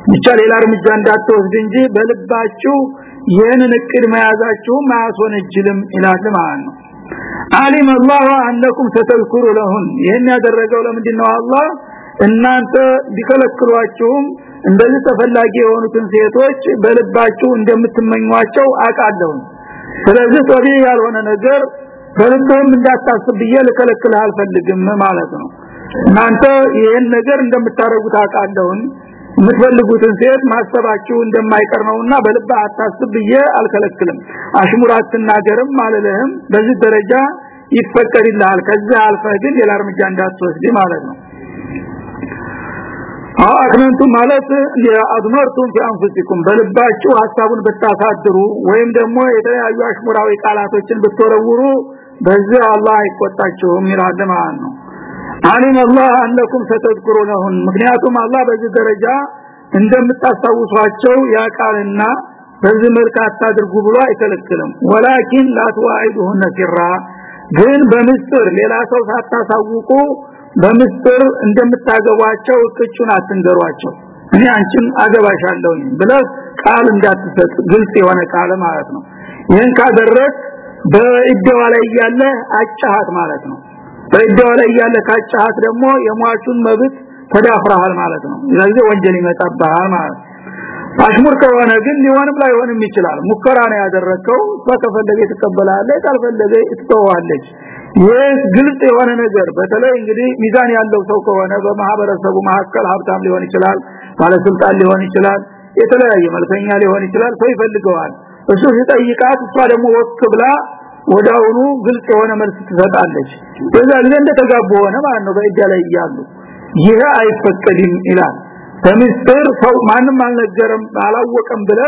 ብቻ ሌላ እርምጃ እንዳትወስድ እንጂ በልባችሁ ይህንን እቅድ መያዛችሁ ማያስወነጅልም ይላል ማለት ነው። አሊም አላህ አንኩም ተተልኩሩ ለሁን። ይሄን ያደረገው ለምንድነው? አላህ እናንተ ቢከለክሏችሁም እንደዚህ ተፈላጊ የሆኑትን ሴቶች በልባችሁ እንደምትመኟቸው አቃለሁ ስለዚህ ጦቢ ያልሆነ ነገር በልብም እንዳታስብ ልከለክልህ አልፈልግም ማለት ነው። እናንተ ይሄን ነገር እንደምታረጉት አቃለሁን የምትፈልጉትን ሴት ማሰባችሁ እንደማይቀር ነውና በልባ አታስብ አልከለክልም። አሽሙር አትናገርም አልልህም። በዚህ ደረጃ ይፈቀድልሃል። ከዚህ አልፈ ግን ሌላ እርምጃ እንዳትወስድ ማለት ነው። አክነንቱ ማለት የአድመርቱም ፊአንፉሲኩም በልባችሁ ሐሳቡን ብታሳድሩ ወይም ደግሞ የተለያዩ አሽሙራዊ ቃላቶችን ብትወረውሩ በዚህ አላህ አይቆጣችሁም ይላል ማለት ነው علم الله انكم ستذكرونهم ምክንያቱም አላህ በዚህ ደረጃ እንደምታስታውሷቸው ያቃልና በዚህ መልክ አታድርጉ ብሎ አይከለክልም። ወላኪን ላትዋዒዱሁነ ሲራ ግን በምስጥር ሌላ ሰው ሳታሳውቁ በምስጥር እንደምታገቧቸው እቅጩን አትንገሯቸው። እኔ አንቺን አገባሻለሁ ብለህ ቃል እንዳትሰጥ ግልጽ የሆነ ቃል ማለት ነው። ይህን ካደረግ በእደዋ ላይ ያለ አጫሃት ማለት ነው። በእደዋ ላይ ያለ ካጫሃት ደግሞ የሟቹን መብት ተዳፍራሃል ማለት ነው። ስለዚህ ወንጀል ይመጣብሃል ማለት አሽሙር ከሆነ ግን ሊሆንም ላይሆንም ይችላል። ሙከራ ነው ያደረከው። ከተፈለገ ትቀበላለች ካልፈለገ ትተዋለች። ይህ ግልጽ የሆነ ነገር። በተለይ እንግዲህ ሚዛን ያለው ሰው ከሆነ በማህበረሰቡ መካከል ሀብታም ሊሆን ይችላል ባለስልጣን ሊሆን ይችላል የተለያየ መልከኛ ሊሆን ይችላል ሰው ይፈልገዋል። እሱ ሲጠይቃት እሷ ደግሞ ወክ ብላ ወዳውኑ ግልጽ የሆነ መልስ ትሰጣለች። በዛ ጊዜ እንደተጋቡ ሆነ ማለት ነው። በእጃ ላይ እያሉ ይሄ አይፈቀድም ይላል። በሚስጥር ሰው ማንም አልነገረም አላወቀም ብለ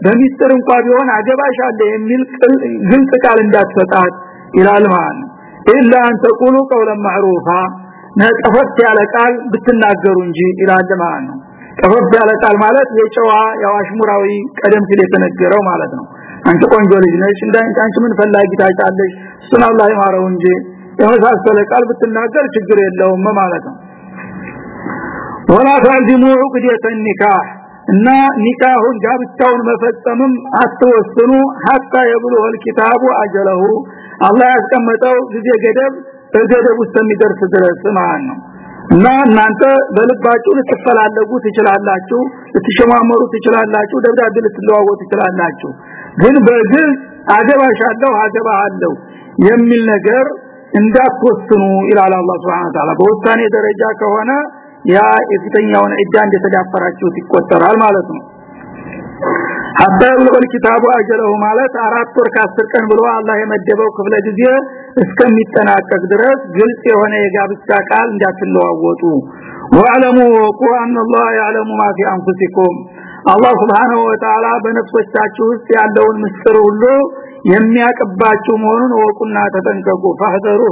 በሚስጥር እንኳን ቢሆን አገባሽ አለ የሚል ግልጽ ቃል እንዳትሰጣት ይላል ማለት ነው። ኢላ አን ተቁሉ ቀውለን ማዕሩፋ ነጠፈት ያለ ቃል ብትናገሩ እንጂ ይላል ማለት ነው። ጠፈት ያለ ቃል ማለት የጨዋ ያዋሽሙራዊ ቀደም ሲል የተነገረው ማለት ነው አንቺ ቆንጆ ልጅ ነሽ እንዳንቺ አንቺ ምን ፈላጊ ታጫለሽ እሱን አላህ ይማረው እንጂ የመሳሰለ ቃል ብትናገር ችግር የለውም ማለት ነው። ወላ ታልዚሙ ዑቅደተ ኒካህ እና ኒካሁን ጋብቻውን መፈጸምም አትወስኑ። ሐታ የብሉል ኪታቡ አጀለሁ። አላህ ያስቀመጠው ጊዜ ገደብ ገደብ ውስጥ የሚደርስ ድረስ ማለት ነው። እና እናንተ በልባችሁ ልትፈላለጉ ትችላላችሁ ልትሸማመሩ ትችላላችሁ ደብዳቤ ልትለዋወጡ ትችላላችሁ። ግን በግል አገባሻለሁ አገባሃለሁ የሚል ነገር እንዳትወስኑ ይላል አላህ Subhanahu Ta'ala በውሳኔ ደረጃ ከሆነ ያ የፊተኛውን እጃ እንደተዳፈራችሁት ይቆጠራል ማለት ነው። ይብለል ኪታቡ አጀለሁ ማለት አራት ወር ከአስር ቀን ብሎ አላህ የመደበው ክፍለ ጊዜ እስከሚጠናቀቅ ድረስ ግልጽ የሆነ የጋብቻ ቃል እንዳትለዋወጡ። ወአለሙ ወቁ አን አላህ ያዕለሙ ማ ፊ አንፉሲኩም አላህ Subhanahu Wa Ta'ala በነፍሶቻችሁ ውስጥ ያለውን ምስጢር ሁሉ የሚያቀባችሁ መሆኑን ወቁና ተጠንቀቁ። ፈህደሩ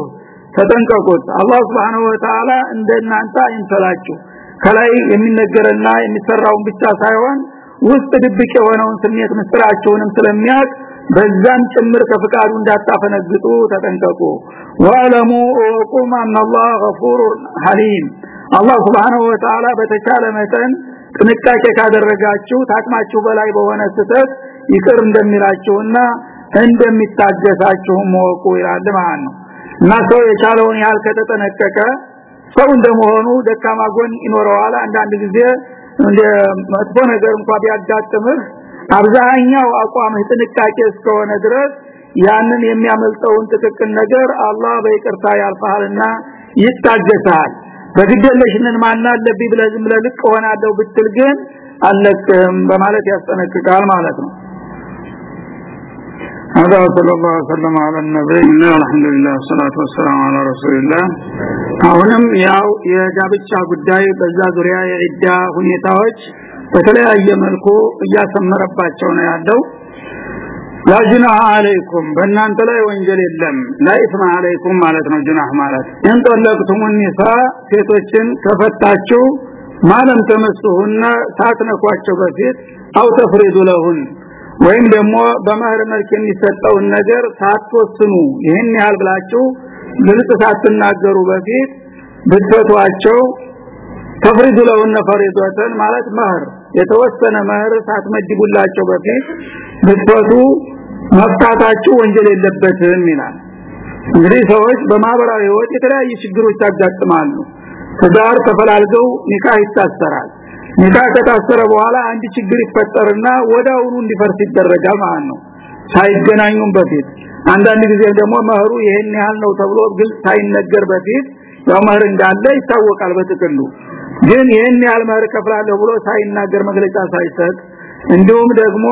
ተጠንቀቁት። አላህ Subhanahu Wa Ta'ala እንደናንተ አይንሰላችሁ። ከላይ የሚነገርና የሚሰራውን ብቻ ሳይሆን ውስጥ ድብቅ የሆነውን ስሜት ምስጥራቸውንም ስለሚያቅ በዛም ጭምር ከፍቃዱ እንዳታፈነግጡ ተጠንቀቁ። ወአለሙ ወቁም አናላህ ገፉር ሐሊም። አላህ Subhanahu Wa Ta'ala በተቻለ መጠን ጥንቃቄ ካደረጋችሁ ታቅማችሁ በላይ በሆነ ስተት ይቅር እንደሚላችሁና እንደሚታገሳችሁ ወቁ ይላል ማለት ነው። እና ሰው የቻለውን ያህል ከተጠነቀቀ ሰው እንደመሆኑ ደካማ ጎን ይኖረዋል። አንዳንድ ጊዜ እንደ መጥፎ ነገር እንኳን ቢያጋጥምህ አብዛኛው አቋምህ ጥንቃቄ እስከሆነ ድረስ ያንን የሚያመልጠውን ጥቅቅን ነገር አላህ በይቅርታ ያልፋልና ይታገሳል በግደለሽነን ማና አለብኝ ብለህ ዝም ብለህ ልቅ ሆናለሁ ብትል ግን አለቅም በማለት ያስጠነቅቃል ማለት ነው هذا صلى الله وسلم على النبي الحمد لله والصلاة والسلام على رسول الله አሁንም ያው የጋብቻ ጉዳይ በዛ ዙሪያ የዒዳ ሁኔታዎች በተለያየ መልኩ እያሰመረባቸው ነው ያለው ላጅናህ አለይኩም በእናንተ ላይ ወንጀል የለም። ላይስማ አለይኩም ማለት ነው ጅናህ ማለት። እንጠለቅቱም ኒሳ ሴቶችን ከፈታችሁ ማለም ተመስሁና ሳትነኳቸው በፊት አው ተፍሪዱ ለሁን ወይም ደግሞ በመህር መልክ የሚሰጠውን ነገር ሳትወስኑ ይህን ያህል ብላችሁ ግልጽ ሳትናገሩ በፊት ብትፈቷቸው ተፍሪዱ ለሁነ ፈሪዶተን ማለት መህር የተወሰነ መህር ሳትመድቡላቸው በፊት ብትፈቱ መፍታታችሁ ወንጀል የለበትም ይላል። እንግዲህ ሰዎች በማህበራዊ ህይወት የተለያዩ ችግሮች ያጋጥማሉ። ትዳር ተፈላልገው ኒካህ ይታሰራል። ኒካህ ከታሰረ በኋላ አንድ ችግር ይፈጠርና ወዳውኑ እንዲፈርስ ይደረጋል ማለት ነው። ሳይገናኙም በፊት አንዳንድ ጊዜ ደግሞ መህሩ ይሄን ያህል ነው ተብሎ ግልጽ ሳይነገር በፊት ያው መህር እንዳለ ይታወቃል በጥቅሉ ግን ይሄን ያህል መህር ከፍላለሁ ብሎ ሳይናገር መግለጫ ሳይሰጥ እንዲሁም ደግሞ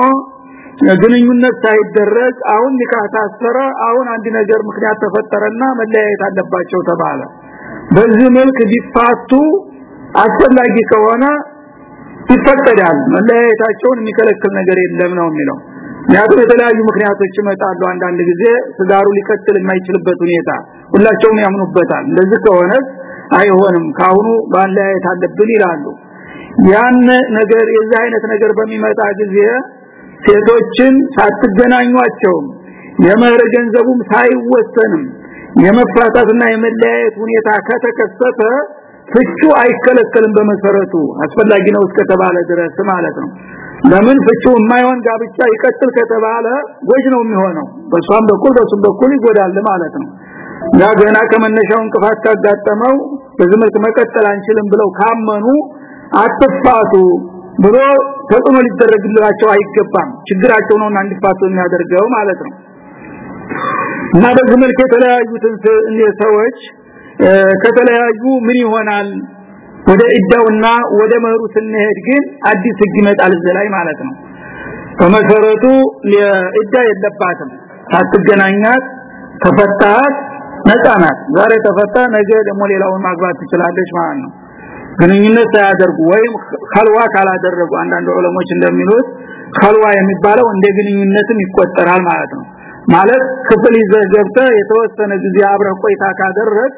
ግንኙነት ሳይደረግ አሁን ታሰረ አሁን አንድ ነገር ምክንያት ተፈጠረና መለያየት አለባቸው ተባለ። በዚህ መልክ ቢፋቱ አስፈላጊ ከሆነ ይፈቀዳል። መለያየታቸውን የሚከለክል ነገር የለም ነው የሚለው። ምክንያቱም የተለያዩ ምክንያቶች ይመጣሉ አንዳንድ ጊዜ። ትዳሩ ሊቀጥል የማይችልበት ሁኔታ ሁላቸውም ያምኑበታል። እንደዚህ ከሆነ አይሆንም ካሁኑ ባለያየት አለብን ይላሉ። ያን ነገር የዚህ አይነት ነገር በሚመጣ ጊዜ ሴቶችን ሳትገናኟቸው የመህር ገንዘቡም ሳይወሰንም የመፋታትና የመለያየት ሁኔታ ከተከሰተ ፍቹ አይከለከልም በመሰረቱ። አስፈላጊ ነው እስከተባለ ድረስ ማለት ነው። ለምን ፍቹ የማይሆን ጋብቻ ይቀጥል ከተባለ ጎጅ ነው የሚሆነው። በሷም በኩል በሱም በኩል ይጎዳል ማለት ነው ያ ገና ከመነሻው እንቅፋት ካጋጠመው በዚህ መልክ መቀጠል አንችልም ብለው ካመኑ አትፋቱ ብሎ ተጽዕኖ ሊደረግላቸው አይገባም። ችግራቸው ነውና እንዲፋቱ የሚያደርገው ማለት ነው። እና በዚህ መልክ የተለያዩትን ሰዎች ከተለያዩ ምን ይሆናል? ወደ እዳውና ወደ መህሩ ስንሄድ ግን አዲስ ህግ ይመጣል ዘላይ ማለት ነው። በመሰረቱ እዳ የለባትም። ሳትገናኛት ተፈታት ነፃ ናት። ዛሬ ተፈታ ነገ ደግሞ ሌላውን ማግባት ትችላለች ማለት ነው። ግንኙነት ሳያደርጉ ወይም ከልዋ ካላደረጉ አንዳንድ ዑለሞች እንደሚሉት ከልዋ የሚባለው እንደ ግንኙነትም ይቆጠራል ማለት ነው። ማለት ክፍል ይዘገብተ የተወሰነ ጊዜ አብረህ ቆይታ ካደረግ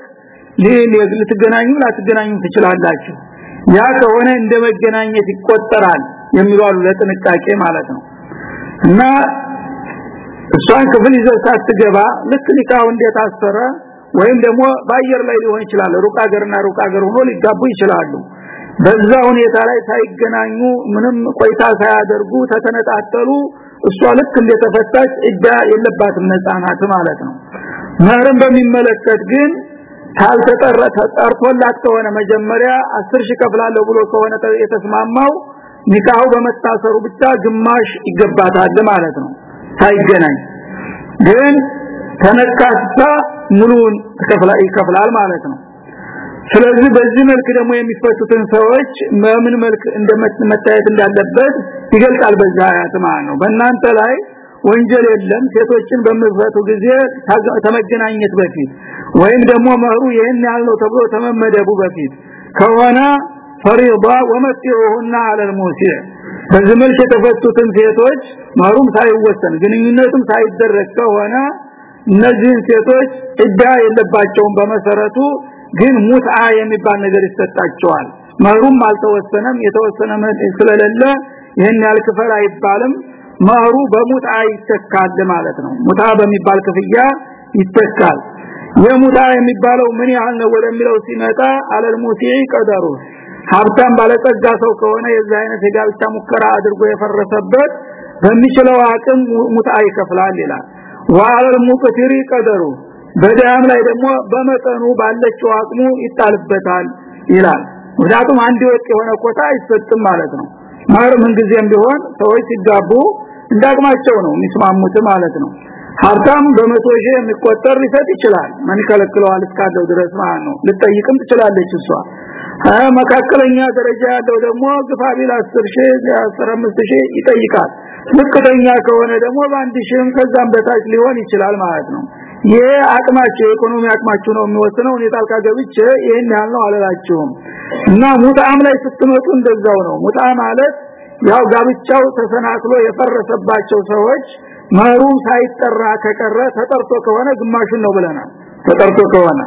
ልትገናኙ ላትገናኙ ትችላላችሁ። ያ ከሆነ እንደ መገናኘት ይቆጠራል የሚሉ አሉ ለጥንቃቄ ማለት ነው። እና እሷን ክፍል ይዘህ ሳትገባ ልክ ኒካው እንደታሰረ ወይም ደግሞ ባየር ላይ ሊሆን ይችላል ሩቅ ሀገርና ሩቅ ሀገር ሆኖ ሊጋቡ ይችላሉ። በዛ ሁኔታ ላይ ሳይገናኙ ምንም ቆይታ ሳያደርጉ ተተነጣጠሉ። እሷ ልክ እንደተፈታች እዳ የለባትም ነፃናት ማለት ነው። መህርን በሚመለከት ግን ካልተጠረ ተጠርቶላት ከሆነ መጀመሪያ 10 ሺህ ከፍላለሁ ብሎ ከሆነ የተስማማው ኒካሁ በመታሰሩ ብቻ ግማሽ ይገባታል ማለት ነው ሳይገናኝ ግን ተነካስታ ሙሉን ከፍላይ ከፍላል ማለት ነው። ስለዚህ በዚህ መልክ ደግሞ የሚፈቱትን ሰዎች በምን መልክ እንደመታየት እንዳለበት ይገልጻል በዛ አያት ነው። በእናንተ ላይ ወንጀል የለም። ሴቶችን በመፈቱ ጊዜ ተመገናኘት በፊት ወይም ደግሞ መህሩ ይሄን ያለው ተብሎ ተመመደቡ በፊት ከሆነ ፈሪዳ ወመጥዑሁና አለል ሙሲዕ። በዚህ መልክ የተፈቱትን ሴቶች መህሩም ሳይወሰን ግንኙነቱም ሳይደረግ ከሆነ እነዚህን ሴቶች እዳ የለባቸውም በመሰረቱ ግን ሙትዓ የሚባል ነገር ይሰጣቸዋል። መህሩም አልተወሰነም። የተወሰነ ስለሌለ ይሄን ያህል ክፈል አይባልም። መህሩ በሙትዓ ይተካል ማለት ነው። ሙታ በሚባል ክፍያ ይተካል። የሙታ የሚባለው ምን ያህል ነው ወደሚለው ሲመጣ አለል ሙሲዒ ቀደሩ ሀብታም ባለጸጋ ሰው ከሆነ የዚህ አይነት የጋብቻ ሙከራ አድርጎ የፈረሰበት በሚችለው አቅም ሙታ ይከፍላል ይላል። ወአለል ሙቅቲሪ ቀደሩ በዳም ላይ ደግሞ በመጠኑ ባለችው አቅሙ ይጣልበታል ይላል። ምክንያቱም አንድ ወጥ የሆነ ኮታ አይሰጥም ማለት ነው። ማር ምን ጊዜም ቢሆን ሰዎች ሲጋቡ እንዳቅማቸው ነው የሚስማሙት ማለት ነው። ሀብታም በመቶ ሺህ የሚቆጠር ሊሰጥ ይችላል። ማን ይከለክለዋል እስካለው ድረስ ማለት ነው። ልጠይቅም ትችላለች እሷ መካከለኛ ደረጃ ያለው ደግሞ ግፋ ቢል 10 ሺህ 15 ሺህ ይጠይቃል። ዝቅተኛ ከሆነ ደግሞ በአንድ ሺህም ከዛም በታች ሊሆን ይችላል ማለት ነው። ይሄ አቅማቸው ኢኮኖሚ አቅማቸው ነው የሚወስነው። እኔ ታልካ ገብቼ ይሄን ያህል አላላችሁም እና ሙጣም ላይ ስትመጡ እንደዛው ነው። ሙጣ ማለት ያው ጋብቻው ተሰናክሎ የፈረሰባቸው ሰዎች መሩ ሳይጠራ ከቀረ ተጠርቶ ከሆነ ግማሹን ነው ብለናል። ተጠርቶ ከሆነ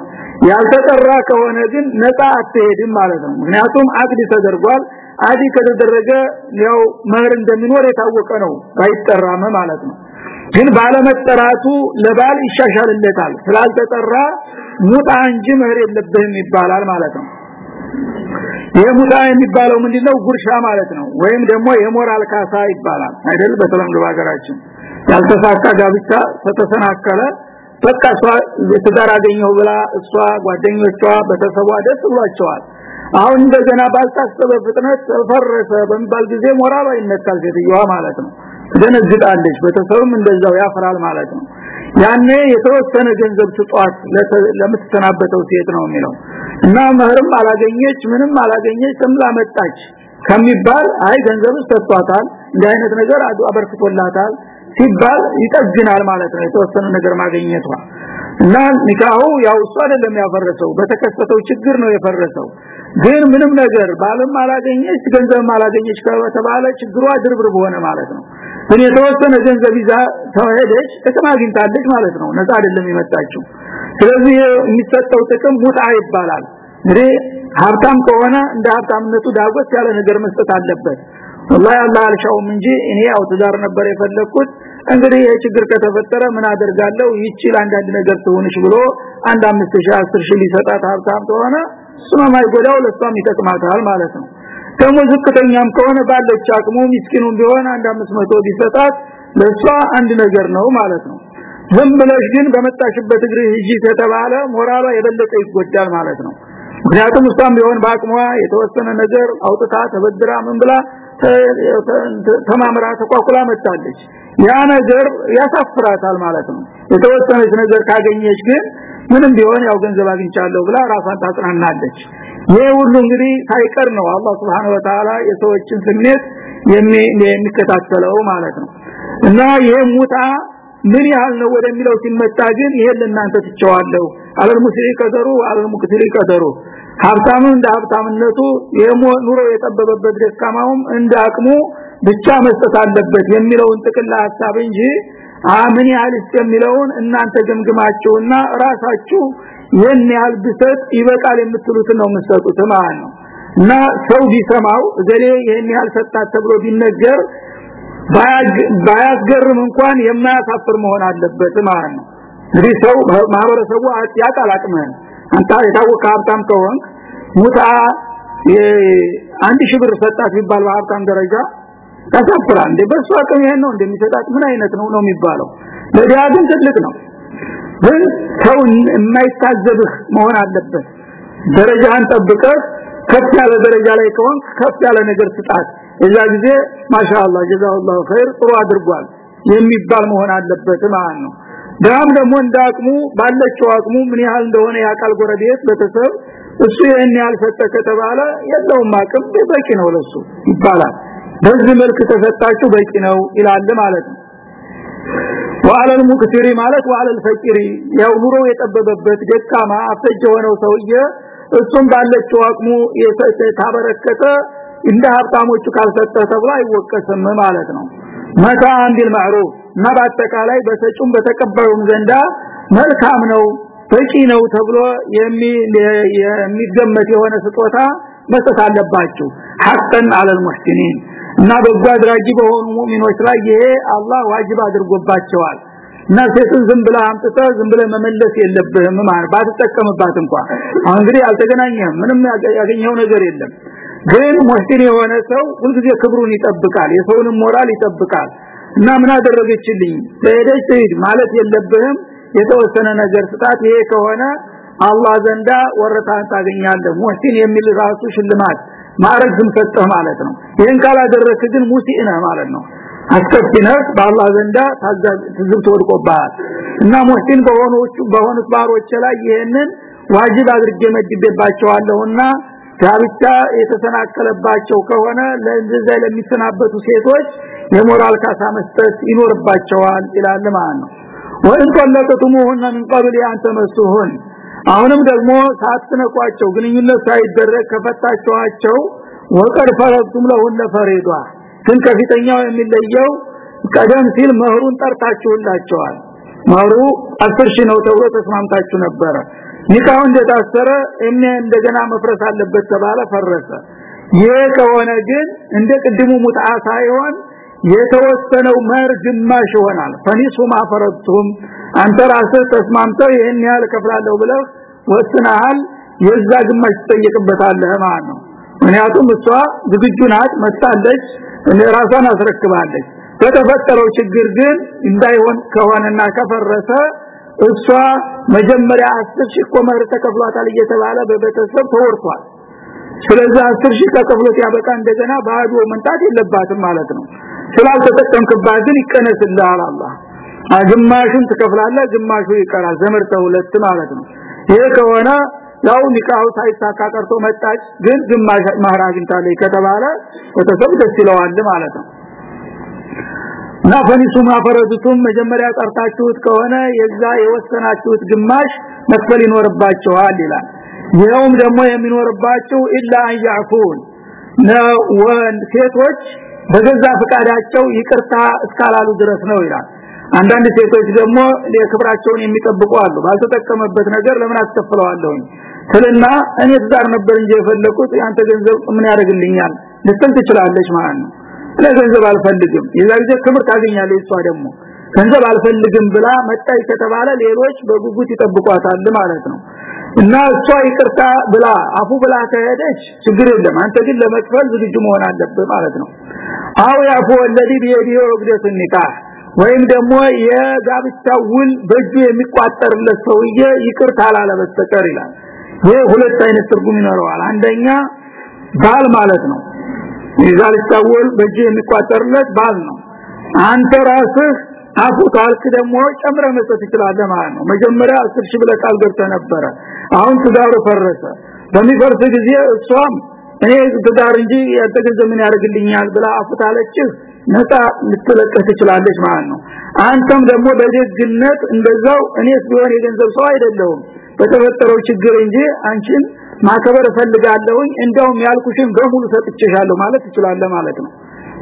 ያልተጠራ ከሆነ ግን ነፃ አትሄድም ማለት ነው። ምክንያቱም አቅድ ተደርጓል። አዲ ከተደረገ ያው መህር እንደሚኖር የታወቀ ነው ባይጠራም ማለት ነው። ግን ባለመጠራቱ ለባል ይሻሻልለታል። ስላልተጠራ ሙጣ እንጂ መህር የለብህም ይባላል ማለት ነው። የሙጣ የሚባለው ምንድነው? ጉርሻ ማለት ነው። ወይም ደግሞ የሞራል ካሳ ይባላል አይደል? በተለምዶ ሀገራችን ያልተሳካ ጋብቻ ተተሰናከለ በቃ እሷ ትዳር አገኘው ብላ እሷ ጓደኞቿ በተሰቧ ደስ ብሏቸዋል። አሁን እንደገና ባልታሰበ ፍጥነት ፈረሰ በሚባል ጊዜ ሞራሏ ይነካል ሴትዮዋ ማለት ነው። ደነግጣለች በተሰብም እንደዛው ያፈራል ማለት ነው። ያኔ የተወሰነ ገንዘብ ስጧት ለምትሰናበተው ሴት ነው የሚለው። እና መህርም አላገኘች ምንም አላገኘች ተምላ መጣች ከሚባል አይ ገንዘብ ተሰጥቷታል እንዲህ አይነት ነገር አበርክቶላታል ሲባል ይጠግናል ማለት ነው። የተወሰነ ነገር ማግኘቷ እና ኒካሁ ያው እሱ አይደለም ያፈረሰው በተከሰተው ችግር ነው የፈረሰው። ግን ምንም ነገር ባለም አላገኘች ገንዘብ አላገኘች ከተባለ ችግሯ ድርብርብ ሆነ ማለት ነው። ግን የተወሰነ ገንዘብ ይዛ ተሄደች ጥቅም አግኝታለች ማለት ነው። ነፃ አይደለም የመጣችው። ስለዚህ የሚሰጠው ጥቅም ሙጣ ይባላል። እንግዲህ ሀብታም ከሆነ እንደ ሀብታምነቱ ዳጎስ ያለ ነገር መስጠት አለበት አላህ አልሻውም እንጂ እኔ ያው ትዳር ነበር የፈለኩት እንግዲህ ይሄ ችግር ከተፈጠረ ምን አደርጋለሁ? ይችል አንዳንድ ነገር ትሆንሽ ብሎ አንድ 5000 10000 ሊሰጣት ሀብታም ከሆነ እሱም ማይጎዳው ለሷም ይጠቅማታል ማለት ነው። ደግሞ ዝቅተኛም ከሆነ ባለች አቅሙ ምስኪኑም ቢሆን አንድ 500 ቢሰጣት ለሷ አንድ ነገር ነው ማለት ነው። ዝም ብለሽ ግን በመጣሽበት እግር ሂጂ ከተባለ ሞራሏ የበለጠ ይጎዳል ማለት ነው። ምክንያቱም እሷም ቢሆን በአቅሟ የተወሰነ ነገር አውጥታ ተበድራ ምን ብላ ተማምራ ተቋቁላ መጣለች። ያ ነገር ያሳፍራታል ማለት ነው። የተወሰነች ነገር ካገኘች ግን ምንም ቢሆን ያው ገንዘብ አግኝቻለሁ ብላ ራሷን ታጽናናለች። ይሄ ሁሉ እንግዲህ ሳይቀር ነው አላህ Subhanahu Wa Ta'ala የሰዎችን ስሜት የሚከታተለው ማለት ነው። እና ይሄ ሙታ ምን ያህል ነው ወደሚለው ሲመጣ ግን ይሄ ለእናንተ ትቸዋለሁ አለል ሙስሪ ቀደሩ አለል ሙክትሪ ቀደሩ ሀብታሙ እንደ ሀብታምነቱ ኑሮ የጠበበበት ደካማውም እንደ አቅሙ ብቻ መስጠት አለበት የሚለውን ጥቅል ሐሳብ እንጂ አምን ያህል የሚለውን እናንተ ገምግማችሁና ራሳችሁ ይህን ያህል ብሰጥ ይበቃል የምትሉት ነው የምትሰጡት ነው። እና ሰው ቢሰማው ዘሌ ይህን ያህል ሰጣት ተብሎ ቢነገር ባያስገርም እንኳን የማያሳፍር መሆን አለበት ማለት ነው። እንግዲህ ሰው ማህበረሰቡ ያቃል አቅምህን አንተ የታወቀ ሀብታም ከሆንክ ሙታ አንድ ሺህ ብር ሰጣት ቢባል በሀብታም ደረጃ ያሳፍራል እንደ በሱ አቅም ይሄን ነው እንደሚሰጣት ምን አይነት ነው ነው የሚባለው? ለዲያ ግን ትልቅ ነው። ግን ሰው የማይታዘብህ መሆን አለበት። ደረጃህን ጠብቀህ ከፍ ያለ ደረጃ ላይ ከሆንክ ከፍ ያለ ነገር ስጣት። እዛ ጊዜ ማሻአላህ ጀዛአላሁ ኸይር ጥሩ አድርጓል የሚባል መሆን አለበት ማለት ነው ዳም ደግሞ እንዳቅሙ ባለችው አቅሙ ምን ያህል እንደሆነ ያቃል ጎረቤት ቤተሰብ እሱ ይሄን ያህል ከተባለ የለውም አቅም በቂ ነው ለሱ ይባላል። በዚህ መልክ ተሰጣችሁ በቂ ነው ይላል ማለት ነው። ወአለል ሙክሲሪ ማለት ወአለል ፈቂሪ ያው የጠበበበት ደካማ አፈጀ ሆነው ሰውዬ እሱም ባለችው አቅሙ ታበረከተ እንደ ሀብታሞቹ ካልሰጠ ተብሎ አይወቀስም ማለት ነው መታ አንዲል ማዕሩፍ። እና በአጠቃላይ በሰጩም በተቀበሉም ዘንዳ መልካም ነው በቂ ነው ተብሎ የሚገመት የሆነ ስጦታ መስጠት አለባችሁ። ሐቀን አለል ሙህሲኒን እና በጎ አድራጊ በሆኑ ሙእሚኖች ላይ ይሄ አላህ ዋጅብ አድርጎባቸዋል። እና ሴትን ዝም ብለ አምጥተ ዝም ብለ መመለስ የለብህም። ማለት ባትጠቀምባት እንኳን። አሁን እንግዲህ ምንም ያገኘው ነገር የለም ግን ሙህሲን የሆነ ሰው ሁልጊዜ ክብሩን ይጠብቃል የሰውንም ሞራል ይጠብቃል። እና ምን አደረገችልኝ? በሄደች ትሂድ ማለት የለብህም። የተወሰነ ነገር ስጣት። ይሄ ከሆነ አላህ ዘንዳ ወረታን ታገኛለህ። ሙህሲን የሚል ራሱ ሽልማት ማረግ ዝም ሰጠህ ማለት ነው። ይሄን ካላደረክ ግን ሙሲእ ነህ ማለት ነው። አስከፊነህ በአላህ ዘንዳ ትዝብት ወድቆብሃል። እና ሙህሲን በሆኑት ባሮች ላይ ይሄንን ዋጅብ አድርጌ መድቤባቸዋለሁና ጋብቻ የተሰናከለባቸው ከሆነ ለእንደዛ ለሚሰናበቱ ሴቶች የሞራል ካሳ መስጠት ይኖርባቸዋል ይላል ማለት ነው። ወይን ጠለቀቱሙሁን ምን ቀብል ያንተመሱሁን አሁንም ደግሞ ሳትነቋቸው ግንኙነት ሳይደረግ ከፈታቸዋቸው ወቀድ ፈረቱም ለሁነ ፈሪዷ። ግን ከፊተኛው የሚለየው ቀደም ሲል መህሩን ጠርታችሁላቸዋል። መህሩ 10 ሺህ ነው ተብሎ ተስማምታችሁ ነበረ ኒካው እንደታሰረ እኔ እንደገና መፍረስ አለበት ተባለ ፈረሰ። ይሄ ከሆነ ግን እንደ ቅድሙ ሙጣ ሳይሆን የተወሰነው መር ግማሽ ይሆናል። ፈኒሱ ማፈረቱም አንተ ራስህ ተስማምተው ይሄን ያህል ከፍላለሁ ብለህ ወስነሃል የዛ ግማሽ ትጠየቅበታለህ ማለት ነው። ምክንያቱም እሷ ዝግጁ ናት መጣለች ራሷን አስረክባለች። በተፈጠረው ችግር ግን እንዳይሆን ከሆነና ከፈረሰ እሷ መጀመሪያ 10 ሺህ ኮመር ተከፍሏታል እየተባለ በቤተሰብ ተወርቷል። ስለዚህ 10 ሺህ ተከፍሎት ያበቃ እንደገና ባዶ መንጣት የለባትም ማለት ነው። ስላልተጠቀምክባት ግን ይቀነስልሃል አላህ። ግማሹን ትከፍላለህ ግማሹ ይቀራል። ዘመርተ ሁለት ማለት ነው። ይሄ ከሆነ ያው ኒካው ሳይሳካ ቀርቶ መጣች ግን ግማሽ ማህር አግኝታለች ከተባለ ቤተሰብ ደስ ይለዋል ማለት ነው እና ፈኒሱ ማፈረዱቱም መጀመሪያ ጠርታችሁት ከሆነ የዛ የወሰናችሁት ግማሽ መክፈል ይኖርባቸዋል ይላል። ይኸውም ደግሞ የሚኖርባቸው ኢላ አንያፉን ወንድ ሴቶች በገዛ ፍቃዳቸው ይቅርታ እስካላሉ ድረስ ነው ይላል። አንዳንድ ሴቶች ደግሞ ለክብራቸውን የሚጠብቁ አሉ። ባልተጠቀመበት ነገር ለምን አስከፍለዋለሁ? ትልና እኔ ትዳር ነበር እንጂ የፈለኩት ያንተ ገንዘብ ምን ያደርግልኛል? ልትል ትችላለች ማለት ነው ለገንዘብ አልፈልግም። የዛ ጊዜ ክብር ታገኛለች እሷ ደግሞ ገንዘብ አልፈልግም ብላ መጣይ ከተባለ ሌሎች በጉጉት ይጠብቋታል ማለት ነው። እና እሷ ይቅርታ ብላ አፉ ብላ ከሄደች ችግር የለም። አንተ ግን ለመክፈል ዝግጁ መሆን አለብህ ማለት ነው። አው ያፉ ወለዲ ቢየዲዮ ወግደት ኒካህ። ወይም ደግሞ የጋብቻ ውል በእጁ የሚቋጠርለት ሰውዬ ይቅርታ አላለ በስተቀር ይላል። ይሄ ሁለት አይነት ትርጉም ይኖረዋል። አንደኛ ባል ማለት ነው ይዛል ታወል በእጅ የሚቋጠርለት ባል ነው። አንተ ራስህ አፉ ካልክ ደግሞ ጨምረ መስጠት ትችላለህ ማለት ነው። መጀመሪያ 10 ሺህ ብለህ ቃል ገብተህ ነበረ። አሁን ትዳሩ ፈረሰ። በሚፈርስ ጊዜ እሷም እኔ ትዳር እንጂ ያተገዘ ምን ያደርግልኛል ብላ አፉታለችህ ነፃ ልትለቀህ ትችላለች ማለት ነው። አንተም ደግሞ በደግነት እንደዛው እኔስ ቢሆን የገንዘብ ሰው አይደለሁም። በተፈጠረው ችግር እንጂ አንቺን ማከበር ፈልጋለሁኝ እንደውም ያልኩሽን በሙሉ ሰጥቼሻለሁ ማለት ትችላለህ ማለት ነው።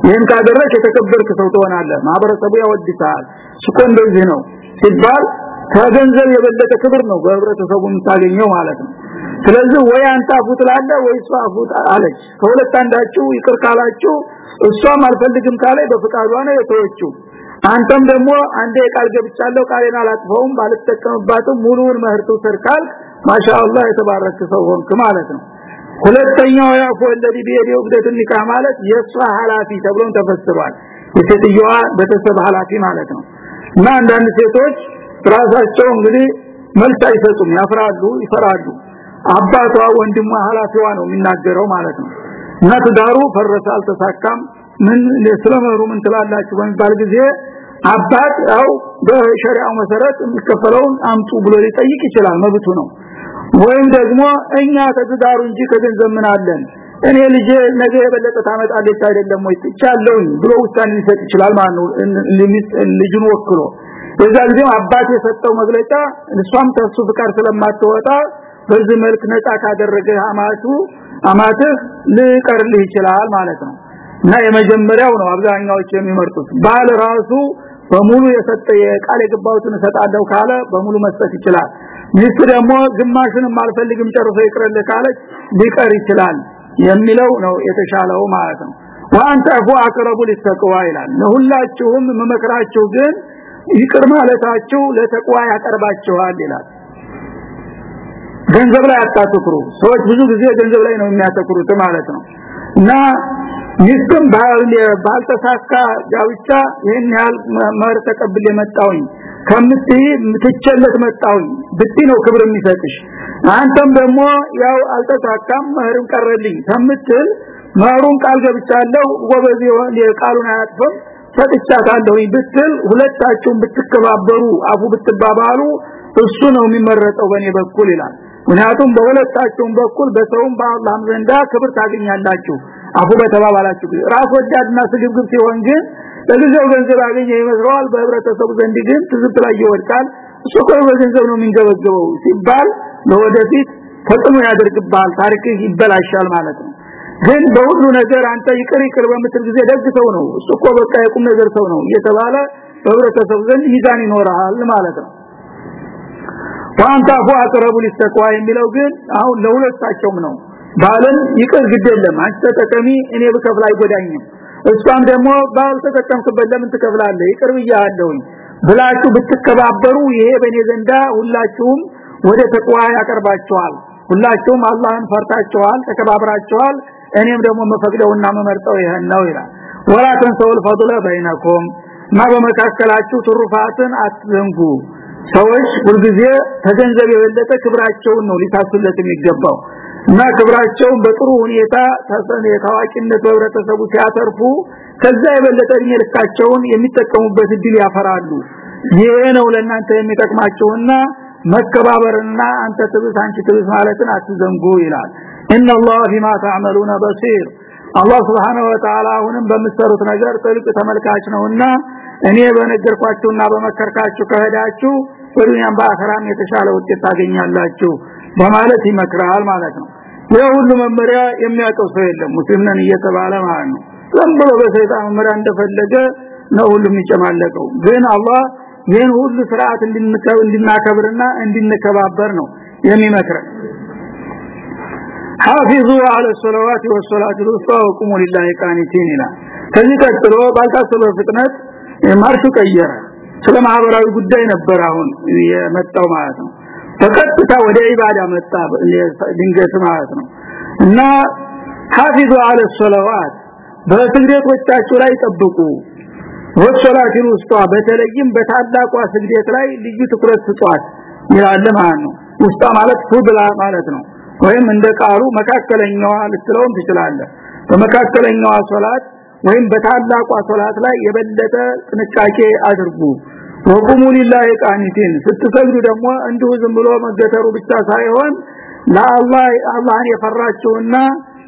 ይህን ካደረክ የተከበርክ ሰው ትሆናለህ። ማህበረሰቡ ያወድሳል። እኮ እንደዚህ ነው ሲባል ከገንዘብ የበለጠ ክብር ነው በህብረተሰቡ የምታገኘው ማለት ነው። ስለዚህ ወይ አንተ አፉት ላለ ወይ እሷ አፉት አለች። ከሁለት አንዳችሁ ይቅር ካላችሁ እሷም አልፈልግም ካለ በፍቃዷ ነው የተወችው። አንተም ደግሞ አንዴ ቃል ገብቻለሁ ቃሌን አላጥፈውም ባልተጠቀምባትም ሙሉውን መህርቱ ሰርካል ማሻአላህ የተባረከ ሰው ሆንክ ማለት ነው። ሁለተኛው ያፎ እንደዲ ቢሄድ ወግደት ኒካ ማለት የሷ ሐላፊ ተብሎም ተፈስሯል የሴትዮዋ ቤተሰብ ሐላፊ ማለት ነው። እና አንዳንድ ሴቶች ራሳቸው እንግዲህ መልስ አይሰጡም ያፍራሉ ይፈራሉ። አባቷ ወንድሟ ሐላፊዋ ነው የሚናገረው ማለት ነው። እና ትዳሩ ፈረሰ አልተሳካም። ምን ስለመሩ ምን ትላላችሁ በሚባል ጊዜ አባት ያው በሸሪዓው መሰረት የሚከፈለውን አምጡ ብሎ ሊጠይቅ ይችላል። መብቱ ነው ወይም ደግሞ እኛ ከትዳሩ እንጂ ከገንዘብ ምን አለን? እኔ ልጅ ነገ የበለጠ ታመጣለች አይደለም ወይ? ትቻለውኝ ብሎ ውሳኔ ሊሰጥ ይችላል ማለት ነው ልጁን ወክሎ። በዛ ጊዜ አባት የሰጠው መግለጫ እሷም ተሱ ፍቃድ ስለማትወጣ በዚህ መልክ ነፃ ካደረገ አማቱ አማትህ ሊቀርልህ ይችላል ማለት ነው። እና የመጀመሪያው ነው አብዛኛዎች የሚመርጡት። ባል ራሱ በሙሉ የሰጠ የቃል የገባውትን ሰጣለው ካለ በሙሉ መስጠት ይችላል ሚስት ደግሞ ግማሹንም አልፈልግም ጨርሶ ይቅርልህ ካለች ሊቀር ይችላል የሚለው ነው የተሻለው ማለት ነው። ወአንተ አፉ አቅረቡ ሊተቅዋ ይላል። ለሁላችሁም መመክራችሁ ግን ይቅር ማለታችሁ ለተቅዋ ያቀርባችኋል ይላል። ገንዘብ ላይ አታተኩሩ። ሰዎች ብዙ ጊዜ ገንዘብ ላይ ነው የሚያተኩሩት ማለት ነው። እና ሚስትም ባልተሳካ ጋብቻ ይሄን ያህል መር ተቀብል የመጣውኝ ከምትይ ምትቸለት መጣውኝ ብቲ ነው ክብር የሚሰጥሽ። አንተም ደግሞ ያው አልተሳካም መህርም ቀረልኝ። ከምትል መህሩን ቃል ገብቻለሁ ወበዚ ቃሉን አያጥፍም ሰጥቻታለሁ ብትል ሁለታችሁም ብትከባበሩ አፉ ብትባባሉ እሱ ነው የሚመረጠው በኔ በኩል ይላል። ምክንያቱም በሁለታችሁም በኩል በሰውም በአላህም ዘንዳ ክብር ታገኛላችሁ አፉ በተባባላችሁ ራስ ወዳድና ስግብግብ ሲሆን ግን ለጊዜው ገንዘብ ያገኘ ይመስለዋል። በህብረተሰቡ ዘንድ ግን ትዝብት ላይ ይወድቃል። እሱ እኮ በገንዘብ ነው የሚንገበገበው ሲባል ለወደፊት ተጽዕኖ ያደርግባል ታሪክ ይበላሻል ማለት ነው። ግን በሁሉ ነገር አንተ ይቅር ይቅር በምትል ጊዜ ደግ ሰው ነው። እሱ እኮ በቃ የቁም ነገር ሰው ነው እየተባለ በህብረተሰቡ ዘንድ ሚዛን ይኖራል ማለት ነው። ዋንታ ፉ አቅረቡ ሊተቅዋ የሚለው ግን አሁን ለሁለታቸውም ነው ባልን ይቅር ግድ የለም። አንተ ተጠቀሚ እኔ ብከፍል አይጎዳኝም። እሷም ደግሞ ባል ተጠቀምክበት ለምን ትከፍላለህ? ይቅር ብያለሁኝ ብላችሁ ብትከባበሩ ይሄ በእኔ ዘንዳ ሁላችሁም ወደ ተቅዋ ያቀርባችኋል። ሁላችሁም አላህን ፈርታችኋል ተከባብራችኋል። እኔም ደግሞ መፈቅደውና መመርጠው ይሄን ነው ይላል። ወላ ተንሰውል ፈضለ በይነኩም። እና በመካከላችሁ ትሩፋትን አትዘንጉ። ሰዎች ሁልጊዜ ተገንዘብ የበለጠ ክብራቸውን ነው ሊታሱለት የሚገባው እና ክብራቸውን በጥሩ ሁኔታ ተሰነ የታዋቂነት በህብረተሰቡ ሲያተርፉ ከዛ የበለጠ እድሜ ልካቸውን የሚጠቀሙበት እድል ያፈራሉ ይሄ ነው ለእናንተ የሚጠቅማቸውና መከባበርና አንተ ትብስ አንቺ ትብስ ማለትን አትዘንጉ ይላል ان الله بما تعملون بصير አላህ Subhanahu Wa Ta'ala አሁንም በምትሰሩት ነገር ጥልቅ ተመልካች ነውና እኔ በነገርኳችሁና በመከርካችሁ ከሄዳችሁ በዱንያም በአኸራም የተሻለ ውጤት ታገኛላችሁ በማለት ይመክራል ማለት ነው ይህ ሁሉ መመሪያ የሚያውቀው ሰው የለም ሙስሊም ነን እየተባለ ማለት ነው ዝም ብሎ በሰይጣን መመሪያ እንደፈለገ ነው ሁሉ የሚጨማለቀው ግን አላህ ይህን ሁሉ ስርዓት እንድናከብርና እንድንከባበር ነው የሚመክረን حافظوا على الصلوات والصلاه الوسطى وقوموا لله قانتين ይላል ከዚህ ቀጥሎ ባልታሰበ ፍጥነት ማርሹ ቀየረ ስለ ማህበራዊ ጉዳይ ነበር አሁን የመጣው ማለት ነው በቀጥታ ወደ ኢባዳ መጣ ድንገት ማለት ነው እና حافظوا على الصلوات በስግደቶቻችሁ ላይ ጠብቁ ወሰላቲን ውስጧ በተለይም በታላቋ ስግደት ላይ ልዩ ትኩረት ስጧት ይላል ማለት ነው ውስጧ ማለት ፉድላ ማለት ነው ወይም እንደ ቃሉ መካከለኛዋ ልትለውም ትችላለህ በመካከለኛው ሶላት ወይም በታላቋ ሶላት ላይ የበለጠ ጥንቃቄ አድርጉ ወቁሙ ሊላሂ ቃኒቲን። ስትሰግዱ ደግሞ እንዲሁ ዝም ብሎ መገተሩ ብቻ ሳይሆን ለአላህ አላህን የፈራችሁና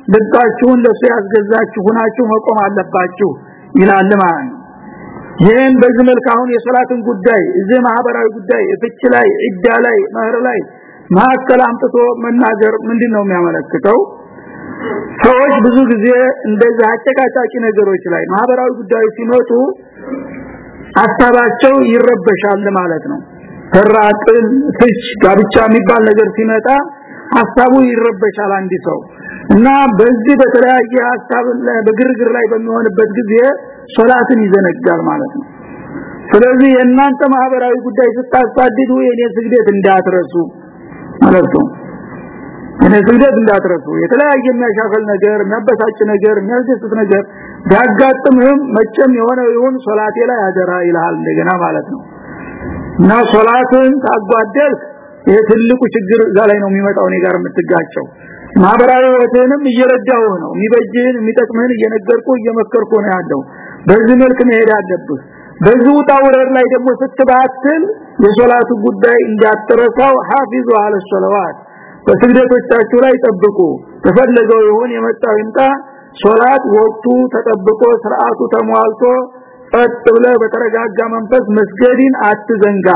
ልባችሁን ለሱ ያስገዛችሁ ሆናችሁ መቆም አለባችሁ ይላል ማለት ነው። ይህን በዚህ መልክ አሁን የሶላትን ጉዳይ እዚህ ማህበራዊ ጉዳይ ፍች ላይ እዳ ላይ መህር ላይ ማከል አምጥቶ መናገር ምንድነው የሚያመለክተው? ሰዎች ብዙ ጊዜ እንደዚህ አጨቃጫቂ ነገሮች ላይ ማህበራዊ ጉዳዮች ሲመጡ ሀሳባቸው ይረበሻል ማለት ነው። ተራጥን ፍች ጋብቻ የሚባል ነገር ሲመጣ ሀሳቡ ይረበሻል አንዲ ሰው። እና በዚህ በተለያየ ሀሳብ በግርግር ላይ በሚሆንበት ጊዜ ሶላትን ይዘነጋል ማለት ነው። ስለዚህ የእናንተ ማህበራዊ ጉዳይ ስታሳድዱ የኔ ስግደት እንዳትረሱ ማለት ነው ስግደት እንዳትረሱ። የተለያየ የሚያሻፈል ነገር የሚያበሳጭ ነገር የሚያስደስት ነገር ቢያጋጥምህም መቼም የሆነ ይሁን ሶላቴ ላይ አደራ ይልሃል እንደገና ማለት ነው። እና ሶላትን ታጓደል ይሄ ትልቁ ችግር እዛ ነው የሚመጣው እኔ የምትጋጨው። ማህበራዊ ህይወትንም እየረዳው ነው። የሚበጅህን የሚጠቅምህን እየነገርኩ እየመከርኩ ነው ያለው። በዚህ መልክ መሄድ አለብህ። በዚህ ውጣ ውረድ ላይ ደግሞ ስትባትል የሶላቱ ጉዳይ እንዳትረሳው። ሐፊዙ አለ ሶላዋት በስግደቶቻችሁ ላይ ጠብቁ። ተፈለገው ይሁን የመጣው ይምጣ። ሶላት ወቅቱ ተጠብቆ ስርዓቱ ተሟልቶ ጸጥ ብለ በተረጋጋ መንፈስ መስገድን አትዘንጋ።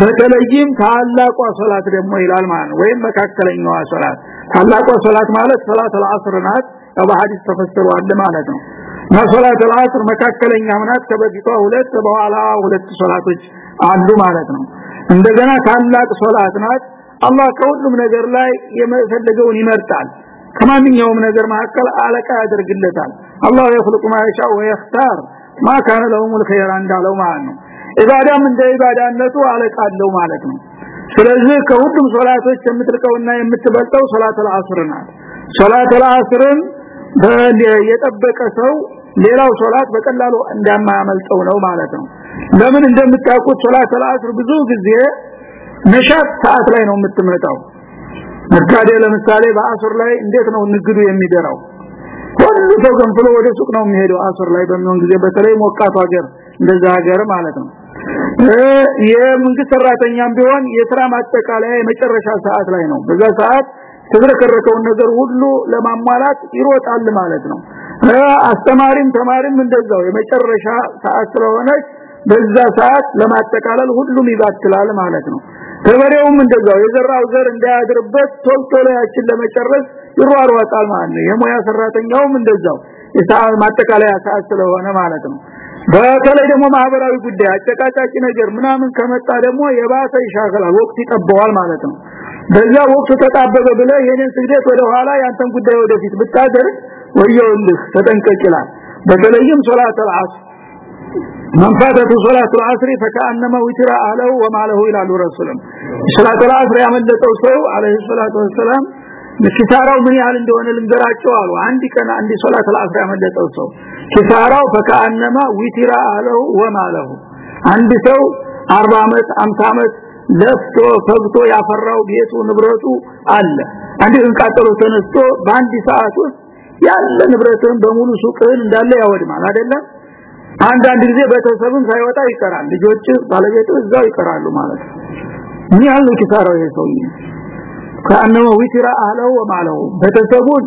በተለይም ታላቋ ሶላት ደግሞ ይላል ማለት ወይም መካከለኛዋ ሶላት። ታላቋ ሶላት ማለት ሶላት አልዓስር ናት። በሐዲስ ተፈስሯል ማለት ነው። እና ሶላት አልዓስር መካከለኛ ናት። ከበፊቷ ሁለት በኋላ ሁለት ሶላቶች አሉ ማለት ነው። እንደገና ታላቅ ሶላት ናት አላህ ከሁሉም ነገር ላይ የፈለገውን ይመርጣል ከማንኛውም ነገር መካከል አለቃ ያደርግለታል አላህ يخلق ما يشاء ويختار ما كان لهم الخير እንዳለው ማለት ነው ኢባዳም እንደ ኢባዳነቱ አለቃ አለው ማለት ነው ስለዚህ ከሁሉም ሶላቶች የምትልቀውና የምትበልጠው ሶላት አልዓስር ናት ሶላት አልዓስርን የጠበቀ ሰው ሌላው ሶላት በቀላሉ እንደማያመልጠው ነው ማለት ነው ለምን እንደምታውቁት ሶላት አልዓስር ብዙ ጊዜ ነሻት ሰዓት ላይ ነው የምትመጣው። ነጋዴ ለምሳሌ በአስር ላይ እንዴት ነው ንግዱ የሚደራው ሁሉ ሰው ገንፍሎ ወደ ሱቅ ነው የሚሄደው አስር ላይ በሚሆን ጊዜ በተለይ ሞቃቱ ሀገር እንደዛ ሀገር ማለት ነው። የመንግስት ሰራተኛም ቢሆን የስራ ማጠቃለያ የመጨረሻ ሰዓት ላይ ነው። በዛ ሰዓት ተዝረከረከውን ነገር ሁሉ ለማሟላት ይሮጣል ማለት ነው። አስተማሪም ተማሪም እንደዛው የመጨረሻ ሰዓት ስለሆነች በዛ ሰዓት ለማጠቃለል ሁሉም ይባትላል ማለት ነው ገበሬውም እንደዛው የዘራው ዘር እንዳያድርበት ቶልቶሎ ለመጨረስ ይሯሯጣል ማለት ነው። የሙያ ሰራተኛውም እንደዛው የሰዓት ማጠቃለያ ሰዓት ስለሆነ ማለት ነው። በተለይ ደግሞ ማህበራዊ ጉዳይ አጨቃጫቂ ነገር ምናምን ከመጣ ደግሞ የባሰ ይሻገላል ወቅት ይጠበዋል ማለት ነው። በዛ ወቅቱ ተጣበበ ብለ የኔን ስግደት ወደ ኋላ ያንተን ጉዳይ ወደፊት ብታደርግ ወየውልህ ተጠንቀቅ ይላል። በተለይም ሶላት አልዓስር من فاتت صلاه العصر فكانما وتر اهله وماله الى الرسول صلاه العصر ያመለጠው ሰው አለይሂ ሰላቱ ወሰለም ኪሳራው ምን ያህል እንደሆነ ልንገራቸው አሉ አንድ ቀን አንድ ሶላት አልዓስር ያመለጠው ሰው ኪሳራው ፈካአነማ ዊትራ አለው ወማለው አንድ ሰው 40 አመት 50 አመት ለፍቶ ፈግቶ ያፈራው ቤቱ ንብረቱ አለ አንድ እንቃጠሎ ተነስቶ በአንድ ሰዓት ውስጥ ያለ ንብረትን በሙሉ ሱቅህን እንዳለ ያወድማል አይደለም አንዳንድ ጊዜ ቤተሰብም ሳይወጣ ይቀራል። ልጆች ባለቤቱ እዛው ይቀራሉ ማለት ነው። ምን ያህል ኪሳራው ይሄ ሰው ከአነው ዊትራ አለው ወማለው ቤተሰቡን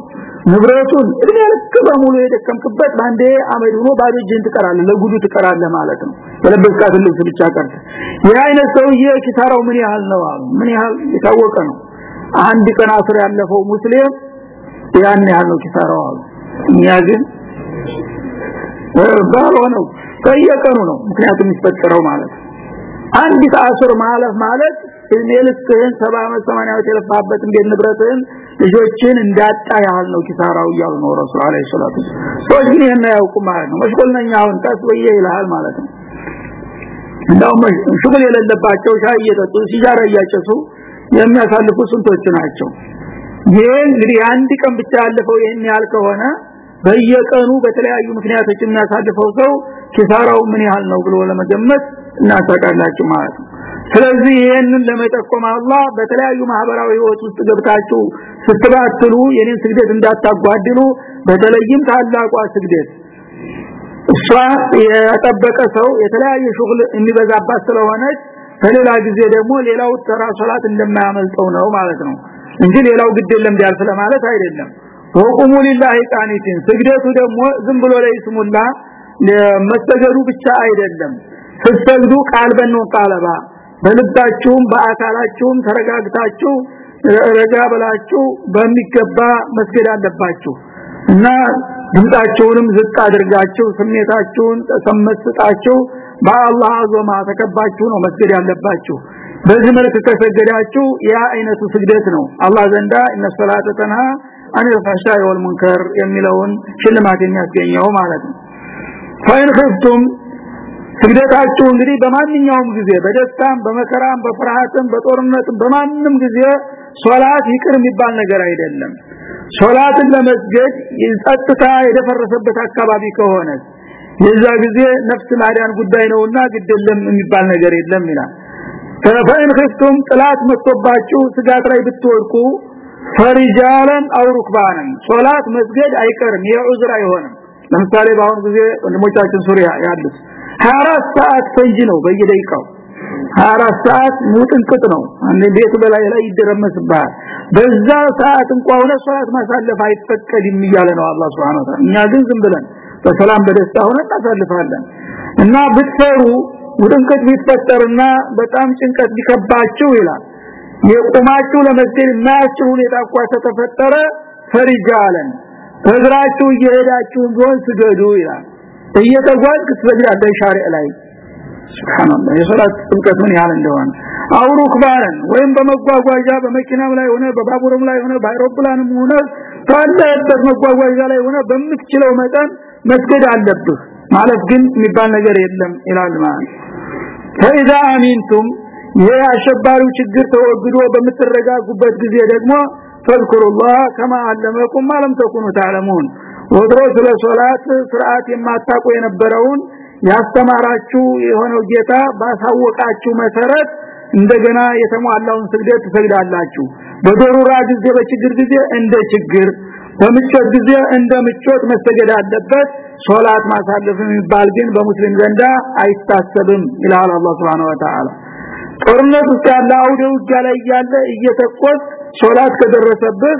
ንብረቱን እድሜ ልክ በሙሉ የደከምክበት ባንዴ አመድ ሆኖ ባዶ እጅን ትቀራለህ ለጉዱ ትቀራለህ ማለት ነው። የለበስካት ልብስ ብቻ ቀርተ ይህ አይነት ሰውዬ ኪሳራው ምን ያህል ነው ምን ያህል የታወቀ ነው? አንድ ቀን አስር ያለፈው ሙስሊም ያን ያህል ነው ኪሳራው እኛ ግን ባልሆነው ከየቀኑ ነው ምክንያቱም የሚፈጠረው ማለት አንድ አስር ማለፍ ማለት እኔልስህን 70 ዓመት 80 ዓመት ልጆችን እንዳጣ ያህል ነው ኪሳራው እያሉ ነው ረሱል አለይሂ ሰላቱ ሰዎች ግን ማለት ነው። መሽቆልነኛ አሁን ቀስ በየ ይልሃል ማለት ነው። እንደውም ሽጉል የሌለባቸው ሻይ እየጠጡ ሲጃራ እያጨሱ የሚያሳልፉ ስንቶች ናቸው? ይሄ እንግዲህ አንድ ቀን ብቻ ያለፈው ይሄን ያህል ከሆነ በየቀኑ በተለያዩ ምክንያቶች የሚያሳልፈው ሰው ኪሳራው ምን ያህል ነው ብሎ ለመገመት እናታቃላችሁ ማለት ነው። ስለዚህ ይሄንን ለመጠቆም አላህ በተለያዩ ማህበራዊ ህይወት ውስጥ ገብታችሁ ስትባትሉ የኔን ስግደት እንዳታጓድሉ በተለይም ታላቋ ስግደት እሷ የጠበቀ ሰው የተለያየ ሹግል የሚበዛባት ስለሆነች በሌላ ጊዜ ደግሞ ሌላው ተራ ሶላት እንደማያመልጠው ነው ማለት ነው እንጂ ሌላው ግድ የለም ቢያልፍ ለማለት አይደለም ወቁሙ ሊላሂ ቃኒቲን። ስግደቱ ደግሞ ዝም ብሎ ለይስሙላ መሰገዱ ብቻ አይደለም። ስትሰግዱ ቃል በኖ ቃለባ። በልባችሁም በአካላችሁም ተረጋግታችሁ ረጋ ብላችሁ በሚገባ መስገድ አለባችሁ። እና ድምጣችሁንም ዝቅ አድርጋችሁ ስሜታችሁን ተሰመስጣችሁ በአላህ አዞማ ተከባችሁ ነው መስገድ ያለባችሁ። በዚህ መልክ ከሰገዳችሁ ያ አይነቱ ስግደት ነው። አላህ ዘንዳ እነ ሶላተ ተንሃ አንል ፈሻይ ወል ሙንከር የሚለውን ሽልማት የሚያስገኘው ማለት ነው። ፈይን ከፍቱም ስግደታችሁ እንግዲህ በማንኛውም ጊዜ በደስታም በመከራም በፍርሃትም በጦርነትም በማንም ጊዜ ሶላት ይቅር የሚባል ነገር አይደለም። ሶላትን ለመስገድ ጸጥታ የደፈረሰበት አካባቢ ከሆነ የዛ ጊዜ ነፍስ ማዳን ጉዳይ ነውና ግድልም የሚባል ነገር የለም ይላል። ፈይን ከፍቱም ጥላት መጥቶባችሁ ስጋት ላይ ብትወድቁ ፈሪጃለን አው ሶላት መስገድ አይቀርም የዑዝር አይሆንም። ለምሳሌ በአሁን ጊዜ ወንድሞቻችን ሱሪያ ያሉት 24 ሰዓት ፈንጂ ነው በየደቂቃው። 24 ሰዓት ሙጥንቅጥ ነው። አንዴ ቤቱ በላይ ላይ ይደረመስባል በዛ ሰዓት እንኳን ሆነ ሶላት ማሳለፍ አይፈቀድም እያለ ነው አላህ Subhanahu Wa Ta'ala እኛ ግን ዝም ብለን በሰላም በደስታ ሆነ እናሳልፋለን። እና ብትፈሩ ውጥንቅጥ ቢፈጠርና በጣም ጭንቀት ቢከባችሁ ይላል የቁማችሁ ለመስገድ የማያስችል ሁኔታ እንኳን ተፈጠረ ፈሪጃለን። እግራችሁ እየሄዳችሁ ቢሆን ስገዱ ይላል። እየተጓዝክ ትሰግዳለህ ሻሪዕ ላይ። ሱብሃንአላህ የሶላት ጥምቀት ምን ያህል እንደሆነ። አውሩ ክባረን ወይም በመጓጓዣ በመኪናም ላይ ሆነ በባቡርም ላይ ሆነ በአይሮፕላንም ሆነ ካለበት መጓጓዣ ላይ ሆነ በምትችለው መጠን መስገድ አለብህ። ማለት ግን የሚባል ነገር የለም ይላል ማለት ፈኢዛ አሚንቱም ይህ አሸባሪው ችግር ተወግዶ በምትረጋጉበት ጊዜ ደግሞ ፈዝኩሩላህ ከማ አለመኩም ማለም ተኩኑ ተዓለሙን ወድሮ ስለ ሶላት ስርዓት የማታውቁ የነበረውን ያስተማራችሁ የሆነው ጌታ ባሳወቃችሁ መሰረት እንደገና የተሟላውን ስግደት ትሰግዳላችሁ። በዶሩራ ጊዜ በችግር ጊዜ እንደ ችግር በምቾት ጊዜ እንደ ምቾት መሰገድ አለበት። ሶላት ማሳለፍ የሚባል ግን በሙስሊም ዘንዳ አይታሰብም ይላል አላህ Subhanahu Wa Ta'ala ጦርነት ውስጥ ያለ አውደ ውጊያ ላይ ያለ እየተቆስ ሶላት ከደረሰበት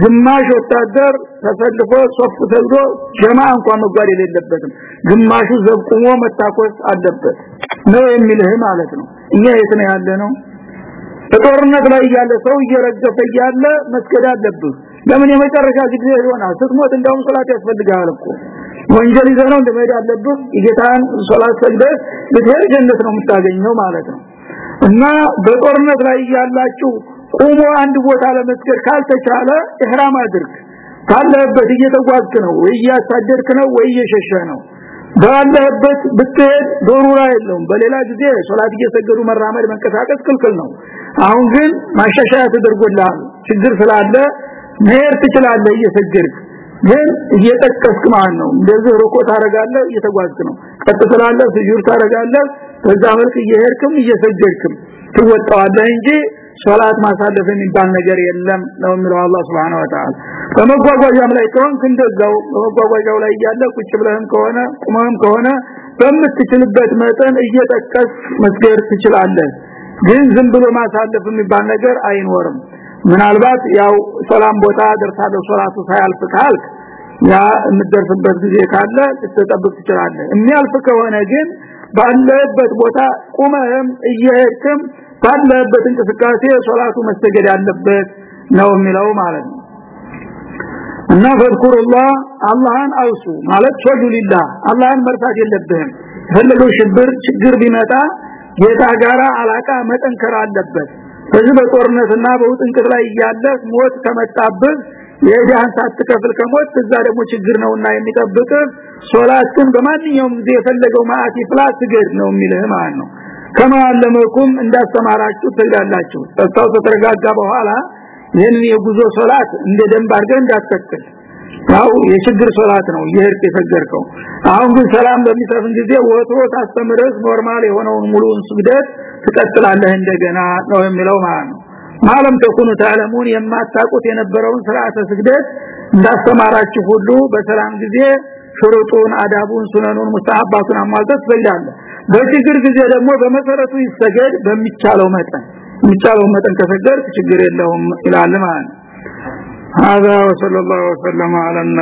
ግማሽ ወታደር ተሰልፎ ሶፍ ሰግዶ ጀማ እንኳን መጓድ የሌለበትም። ግማሹ ዘብቁሞ መታኮስ አለበት። ነው የሚልህ ማለት ነው። እኛ የት ነው ያለ ነው በጦርነት ላይ ያለ ሰው እየረገፈ ያለ መስገድ አለብህ። ለምን የመጨረሻ ጊዜ ይሆናል? ስትሞት እንደውም ሶላት ያስፈልጋል እኮ። ወንጀል ይዘህ ነው እንደመሄድ አለብህ የጌታን ሶላት ሰግደህ ልትሄድ ጀነት ነው የምታገኘው ማለት ነው እና በጦርነት ላይ ያላችሁ ቆሞ አንድ ቦታ ለመስገድ ካልተቻለ ኢህራም አድርግ። ካለበት እየተጓዝክ ነው ወይ እያሳደርክ ነው ወይ እየሸሸ ነው። ባለበት ብትሄድ ዶሩራ የለውም። በሌላ ጊዜ ሶላት እየሰገዱ መራመድ መንቀሳቀስ ክልክል ነው። አሁን ግን ማሻሻያ ተደርጎልሃል። ችግር ስላለ መሄድ ትችላለህ እየሰገድክ። ግን እየጠቀስክ ማለት ነው። እንደዚህ ሩኮ ታረጋለህ እየተጓዝክ ነው። ቀጥ ስላለህ ስጁድ ታረጋለህ በዛ መልክ እየሄድክም እየሰገድክም ትወጣዋለህ እንጂ ሶላት ማሳለፍ የሚባል ነገር የለም ነው የሚለው አላህ Subhanahu Wa Ta'ala በመጓጓዣም ላይ ከሆንክ እንደዛው በመጓጓዣው ላይ ያለ ቁጭ ብለህም ከሆነ ቁመህም ከሆነ በምትችልበት መጠን እየጠቀስ መስገድ ትችላለህ። ግን ዝም ብሎ ማሳለፍ የሚባል ነገር አይኖርም። ምናልባት ያው ሰላም ቦታ ደርሳለሁ ሶላቱ ሳያልፍ ካልክ ያ የምትደርስበት ጊዜ ካለ ልትጠብቅ ትችላለህ። የሚያልፍ ከሆነ ግን ባለበት ቦታ ቁመህም እየሄድክም ባለበት እንቅስቃሴ ሶላቱ መሰገድ ያለበት ነው የሚለው ማለት ነው። እና ፈዝኩሩላህ አላህን አውሱ ማለት ሶጁሊላ አላህን መርሳት የለብህም። ፈለገው ሽብር ችግር ቢመጣ ጌታ ጋራ አላቃ መጠንከር አለበት። በዚህ በጦርነትና በውጥንቅጥ ላይ ያለ ሞት ከመጣብህ የዳን ሳትከፍል ከሞት እዛ ደግሞ ችግር ነውና የሚጠብቅ ሶላትን በማንኛውም ጊዜ የፈለገው ማአት ይፍላት ስገድ ነው የሚልህ ማለት ነው። ከማለመኩም እንዳስተማራችሁ ትላላችሁ። ተስታው ተረጋጋ በኋላ ይህንን የጉዞ ሶላት እንደ ደንብ አድርገህ እንዳትከተል። ያው የችግር ሶላት ነው ይሄርክ የሰገድከው አሁን ግን ሰላም በሚሰፍን ጊዜ ወትሮ ታስተምረስ normal የሆነውን ሙሉውን ስግደት ትቀጥላለህ እንደገና ነው የሚለው ማለት ነው ማለም ተኩኑ ተዓለሙን የማታቁት የነበረውን ስርዓተ ስግደት እንዳስተማራችሁ ሁሉ በሰላም ጊዜ ሽሩጡን አዳቡን ሱነኑን ሙስተሐባቱን አሟልተህ ትሰግዳለህ በችግር ጊዜ ደግሞ በመሰረቱ ይሰገድ በሚቻለው መጠን የሚቻለው መጠን ከሰገድ ችግር የለውም ይላል ማለት ነው هذا وصلى الله وسلم على